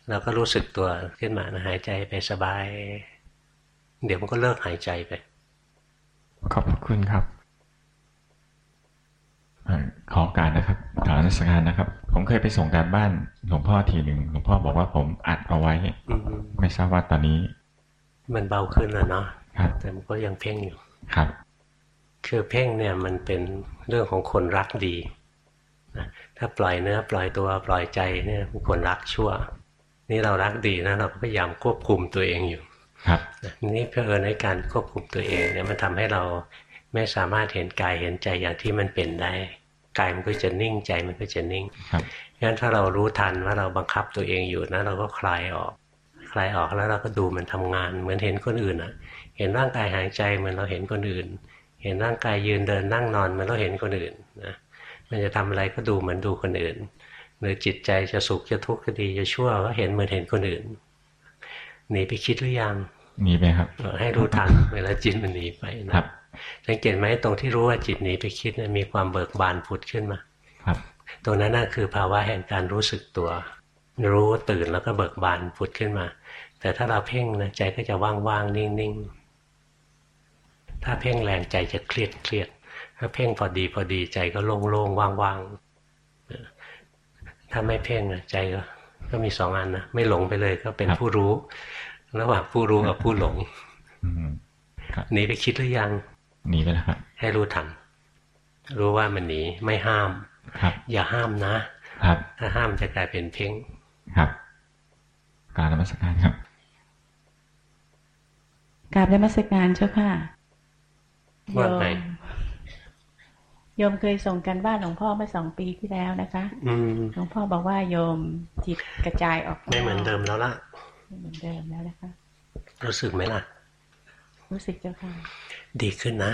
เราก็รู้สึกตัวขึ้นมานะหายใจไปสบาย เดี๋ยวมันก็เลิกหายใจไปขอบคุณครับขอการนะครับ กรารนักการนะครับ ผมเคยไปส่งการบ้านหลวงพ่อทีหนึ่งหลวงพ่อบอกว่าผมอัดเอาไว้อืมไม่ทราบว่าตอนนี้ มันเบาขึ้นแล้วเนาะครับแต่มันก็ยังเพ่งอยู่ครับ คือเพ่งเนี่ยมันเป็นเรื่องของคนรักดีนะถ้าปล่อยเนื้อปล่อยตัวปล่อยใจเนี่ยเป็นคนรักชั่ว นี่เรารักดีนะเราก็พยายามควบคุมตัวเองอยู่ ครับนะนี่เพื่อในการควบคุมตัวเองเนี่ยมันทำให้เราไม่สามารถเห็นกายเห็นใจอย่างที่มันเป็นได้ กายมันก็จะนิ่งใจมันก็จะนิ่งครับงั้นถ้าเรารู้ทันว่าเราบังคับตัวเองอยู่นะเราก็คลายออก คลายออกแล้วเราก็ดูมันทำงาน เหมือนเห็นคนอื่นอะเห็นร่างกายหายใจเหมือนเราเห็นคนอื่น เห็นร่างกายยืนเดินนั่งนอนเหมือนเราเห็นคนอื่นนะมันจะทำอะไรก็ดูเหมือนดูคนอื่นหรือจิตใจจะสุขจะทุกข์จะดีจะชั่วก็เห็นเหมือนเห็นคนอื่นหนีไปคิดหรือยังหนีไปครับเออให้รู้ทันเวลาจิตมันหนีไปนะครับ สังเกตไหมตรงที่รู้ว่าจิตหนีไปคิดเนี่ยมีความเบิกบานผุดขึ้นมา ครับ ตรงนั้นน่ะคือภาวะแห่งการรู้สึกตัว รู้ตื่นแล้วก็เบิกบานผุดขึ้นมา แต่ถ้าเราเพ่งนะใจก็จะว่างๆนิ่งๆถ้าเพ่งแรงใจจะเครียดเครียดถ้าเพ่งพอดีพอดีใจก็โล่งๆว่างๆถ้าไม่เพ่งนะใจก็ก็มีสองอันนะไม่หลงไปเลยก็เป็นครับผู้รู้ ระหว่างผู้รู้กับผู้หลงอืมครับหนีไปคิดหรือยัง หนีไปแล้วครับ ให้รู้ทัน รู้ว่ามันหนีไม่ห้าม ครับ อย่าห้ามนะ ครับ ถ้าห้ามจะกลายเป็นเพ่งครับกรารนมัสการครับกราบนมัสการเจ้าค่ะว่าไงโยมโยมเคยส่งกันบ้านหลวงพ่อเมื่อสองปีที่แล้วนะคะ อืมหลวงพ่อบอกว่าโยมจิตกระจายออก ไม่เหมือนเดิมแล้วล่ะ ไม่เหมือนเดิมแล้วนะคะ รู้สึกไหมล่ะ รู้สึกเจ้าค่ะ ดีขึ้นนะ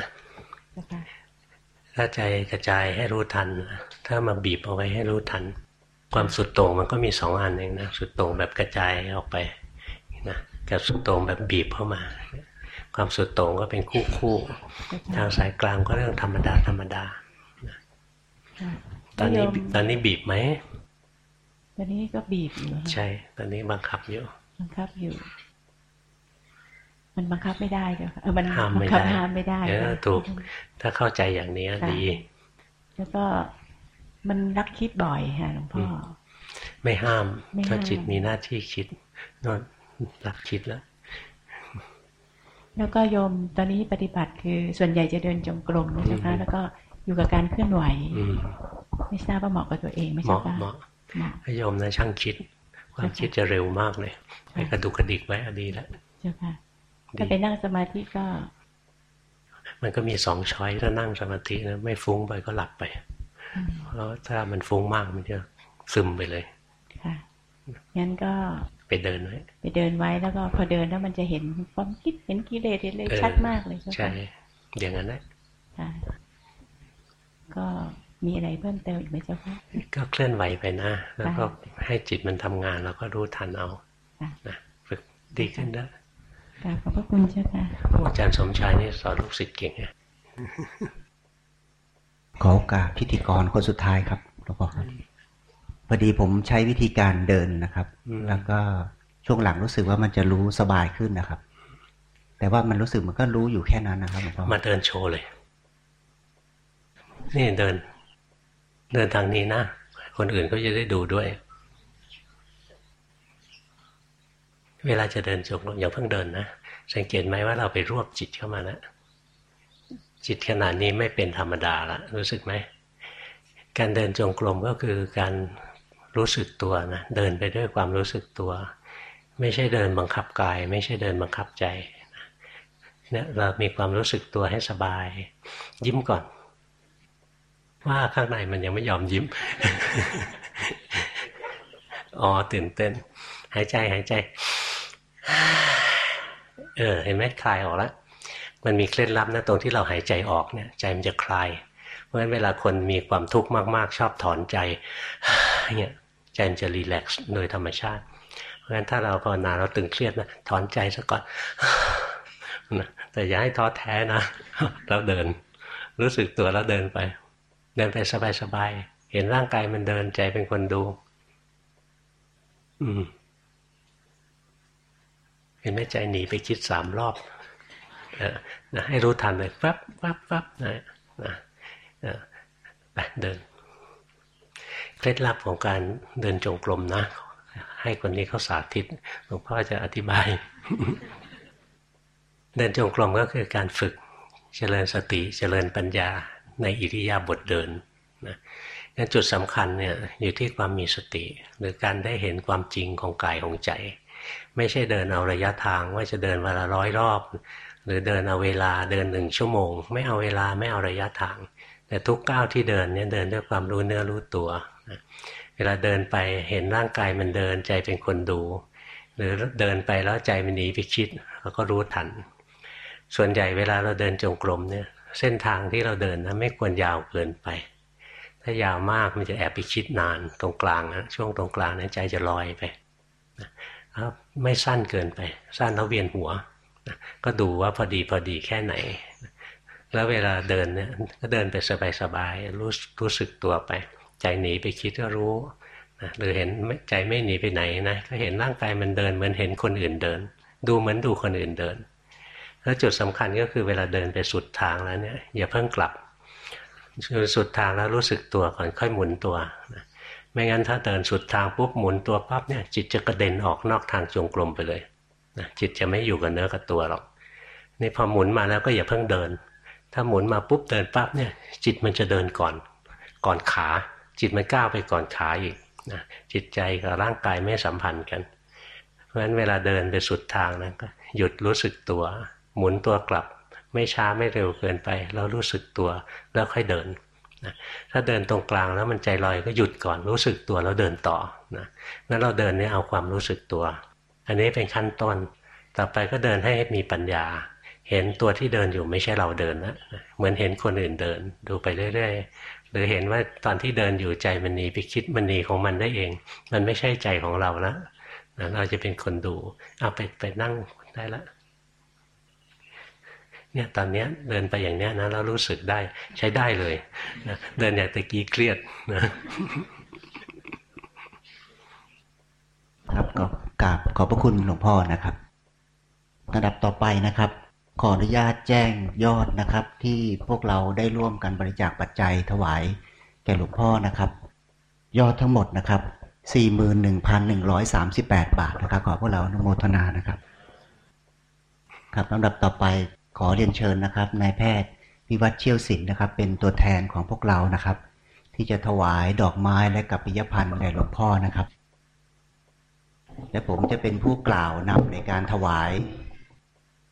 เจ้าค่ะถ้าใจกระจายให้รู้ทันนะถ้ามาบีบเอาไว้ให้รู้ทัน ความสุดโต่งมันก็มีสองอันเองนะสุดโต่งแบบกระจายออกไปนะกับสุดโต่งแบบบีบเข้ามา ความสุดโต่งก็เป็นคู่คู่ๆทางสายกลางก็เรื่องธรรมดาธรรมดาค่ะตอนนี้แล้วโยมตอนนี้บีบไหมตอนนี้ก็บีบอยู่ค่ะใช่ ตอนนี้บังคับอยู่ บังคับอยู่ มันบังคับไม่ได้เจ้าค่ะเออมันห้ามบัไม่คับได้ห้ามไม่ได้เออค่ะถูก ถ้าเข้าใจอย่างนี้ค่ะดี แล้วก็มันรักคิดบ่อยค่ะหลวงพ่ออไม่ห้ามไม่ถ้าห้ามจิตมีหน้าที่คิดนอนรักคิดแล้ว แล้วก็โยมตอนนี้ปฏิบัติคือส่วนใหญ่จะเดินจงกรมนะเจ้าค่ะอืมแล้วก็อยู่กับการเคลื่อนไหวอืมไม่ทราบว่าเหมาะกับตัวเองไหม่เหใช่มาะปะเหมาะเหมาะพยมนะช่างคิด ความคิดจะเร็วมากเลยไปกระดุกกระดิกไว้อะดีแล้วเจ้าค่ะดี ถ้าไปนั่งสมาธิก็ มันก็มีสองช้อยถ้านั่งสมาธินะไม่ฟุ้งไปก็หลับไปอืมเพราะถ้ามันฟุ้งมากมันจะซึมไปเลย ค่ะงั้นก็ไปเดินไว้ ไปเดินไว้แล้วก็พอเดินแล้วมันจะเห็นความคิดเห็นกิเลสเห็นเลยเออชัดมากเลยเจ้าใช่ค่ะอย่างนั้นแหละค่ะก็มีอะไรเพิ่มเติมอีกไหมเจ้าค่ะก็เคลื่อนไหวไปนะ แล้วก็ได้ให้จิตมันทำงานแล้วก็รู้ทันเอาค่ะนะฝึกดีขึ้นแล้ว กราบขอบพระคุณเจ้าค่ะอาจารย์สมชายนี่สอนลูกศิษย์เก่งไงขอโอกาสพิธีกรคนสุดท้ายครับหลวงพ่อครับพอดีผมใช้วิธีการเดินนะครับ แล้วก็ช่วงหลังรู้สึกว่ามันจะรู้สบายขึ้นนะครับ แต่ว่ามันรู้สึกมันก็รู้อยู่แค่นั้นนะครับหลวงพ่อมาเดินโชว์เลย นี่เดิน เดินทางนี้นะ คนอื่นก็จะได้ดูด้วย เวลาจะเดินจงกรมอย่าเพิ่งเดินนะสังเกตไหมว่าเราไปรวบจิตเข้ามาแล้วจิตขนาดนี้ไม่เป็นธรรมดาละรู้สึกไหมการเดินจงกรมก็คือการรู้สึกตัวนะเดินไปด้วยความรู้สึกตัว ไม่ใช่เดินบังคับกาย ไม่ใช่เดินบังคับใจเนี่ยเรามีความรู้สึกตัวให้สบาย ยิ้มก่อน ว่าข้างในมันยังไม่ยอมยิ้มอ๋อตื่นเต้น หายใจหายใจ เออเห็นไหมคลายออกแล้วมันมีเคล็ดลับนะตรงที่เราหายใจออกเนี่ย ใจมันจะคลาย เพราะฉะนั้นเวลาคนมีความทุกข์มากๆ ชอบถอนใจเนี่ยใจมันจะรีแลกซ์โดยธรรมชาติ เพราะฉะนั้นถ้าเราภาวนาเราตึงเครียดนะถอนใจซะก่อนนะแต่อย่าให้ท้อแท้นะแล้วเดิน รู้สึกตัวแล้วเดินไป เดินไปสบายๆเห็นร่างกายมันเดินใจเป็นคนดู อืม ห็นไหมใจหนีไปคิดสามรอบนะให้รู้ทันเลยปั๊บปั๊บปั๊บนะนะไปเดิน เคล็ดลับของการเดินจงกรมนะ ให้คนนี้เขาสาธิตหลวงพ่อจะอธิบาย เดินจงกรมก็คือการฝึกเจริญสติเจริญปัญญาในอิริยาบถเดินนะงั้นจุดสำคัญเนี่ยอยู่ที่ความมีสติ หรือการได้เห็นความจริงของกายของใจ ไม่ใช่เดินเอาระยะทางว่าจะเดินวันละร้อยรอบ หรือเดินเอาเวลาเดินหนึ่งชั่วโมง ไม่เอาเวลาไม่เอาระยะทาง แต่ทุกก้าวที่เดินเนี่ยเดินด้วยความรู้เนื้อรู้ตัวเวลาเดินไปเห็นร่างกายมันเดินใจเป็นคนดู หรือเดินไปแล้วใจมันหนีไปคิดเราก็รู้ทัน ส่วนใหญ่เวลาเราเดินจงกรมเนี่ยเส้นทางที่เราเดินนะไม่ควรยาวเกินไปถ้ายาวมากมันจะแอบไปคิดนานตรงกลางนะช่วงตรงกลางนะใจจะลอยไป ไม่สั้นเกินไป สั้นแล้วเวียนหัว ก็ดูว่าพอดีพอดีแค่ไหน แล้วเวลาเดินเนี่ยก็เดินไปสบายๆรู้รู้สึกตัวไป ใจหนีไปคิดก็รู้นะหรือเห็นใจไม่หนีไปไหนนะก็เห็นร่างกายมันเดินเหมือนเห็นคนอื่นเดิน ดูเหมือนดูคนอื่นเดิน แล้วจุดสำคัญก็คือเวลาเดินไปสุดทางแล้วเนี่ยอย่าเพิ่งกลับสุดทางแล้วรู้สึกตัวก่อนค่อยหมุนตัวนะ ไม่งั้นถ้าเดินสุดทางปุ๊บหมุนตัวปั๊บเนี่ยจิตจะกระเด็นออกนอกทางจงกรมไปเลยนะจิตจะไม่อยู่กับเนื้อกับตัวหรอกนี่พอหมุนมาแล้วก็อย่าเพิ่งเดิน ถ้าหมุนมาปุ๊บเดินปั๊บเนี่ยจิตมันจะเดินก่อน ก่อนขา จิตมันก้าวไปก่อนขาอีกนะจิตใจกับร่างกายไม่สัมพันธ์กัน เพราะฉะนั้นเวลาเดินไปสุดทางนะก็หยุดรู้สึกตัว หมุนตัวกลับ ไม่ช้าไม่เร็วเกินไปเรารู้สึกตัวแล้วค่อยเดิน นะถ้าเดินตรงกลางแล้วมันใจลอยก็หยุดก่อนรู้สึกตัวแล้วเดินต่อนะงั้นเราเดินเนี่ยเอาความรู้สึกตัว อันนี้เป็นขั้นต้นต่อไปก็เดินให้มีปัญญา เห็นตัวที่เดินอยู่ไม่ใช่เราเดินนะเหมือนเห็นคนอื่นเดินดูไปเรื่อยๆหรือเห็นว่าตอนที่เดินอยู่ใจมันหนีไปคิดมันหนีของมันได้เอง มันไม่ใช่ใจของเราแล้วเราจะเป็นคนดูเอาไปไปนั่งได้แล้ว เนี่ยตอนนี้เดินไปอย่างเนี้ยนะแล้วรู้สึกได้ใช้ได้เลยนะเดินอย่างตะกี้เครียดนะครับก็กราบขอบพระคุณหลวงพ่อนะครับระดับต่อไปนะครับ ขออนุญาตแจ้งยอดนะครับ ที่พวกเราได้ร่วมกันบริจาคปัจจัยถวายแก่หลวงพ่อนะครับ ยอดทั้งหมดนะครับ41,138 บาทนะครับ ขอพวกเราอนุโมทนานะครับ ครับลำดับต่อไป ขอเรียนเชิญนะครับนายแพทย์วิวัฒเชี่ยวศิลป์นะครับ เป็นตัวแทนของพวกเรานะครับ ที่จะถวายดอกไม้และกัปปิยพันธ์แด่หลวงพ่อนะครับ และผมจะเป็นผู้กล่าวนำในการถวาย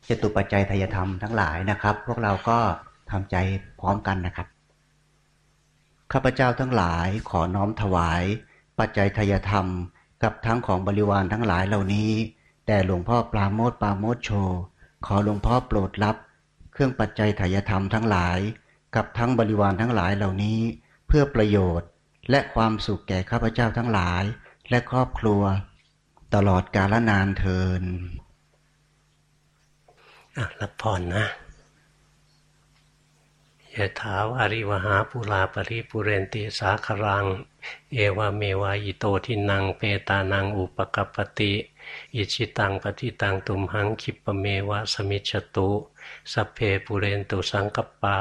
จตุปัจจัยทายธรรมทั้งหลายนะครับ พวกเราก็ทำใจพร้อมกันนะครับข้าพเจ้าทั้งหลายขอน้อมถวาย ปัจจัยทายธรรม กับทั้งของบริวารทั้งหลายเหล่านี้แด่หลวงพ่อปราโมทปราโมทโช ขอหลวงพ่อโปรดรับ เครื่องปัจจัยไถยธรรมทั้งหลาย กับทั้งบริวารทั้งหลายเหล่านี้ เพื่อประโยชน์ และความสุขแก่ข้าพเจ้าทั้งหลาย และครอบครัว ตลอดกาลนานเทินรับพรนะยะถาวาริวะหาปูรา ปะริปูเรนติสาคะรัง เอวะเมวะ อิโตทินนังเปตานังอุปะกัปปะติ อิจฉิตังปัตถิตังตุมหัง ขิปปะเมวะ สะมิชฌะตุ สัพเพปูเรนตุสังกัปปา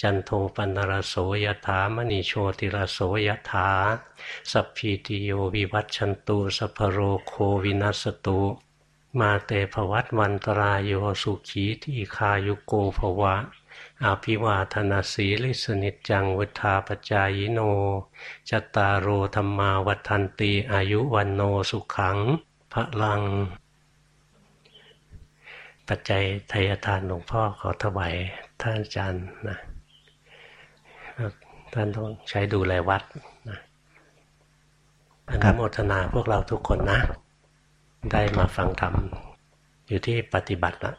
จันโทปัณณะระโส ยะถา มะณิ โชติระโส ยะถาสัพพีติโยวิวัชชันตุสัพพะโรโควินัสสะตุมาเต ภะวัตวันตะราโยสุขีที่คายุโกภวะอาภิวาธนาสีลิสนิจังวุธาปจายโน จตารโรธรรมาวัฏันตีอายุวันโนสุขัง พระลัง ปัจจัยทายทานหลวงพ่อขอถวายท่านอาจารย์นะท่านต้องใช้ดูแลวัดนะอนุโมทนาพวกเราทุกคนนะ ได้มาฟังธรรมอยู่ที่ปฏิบัติละ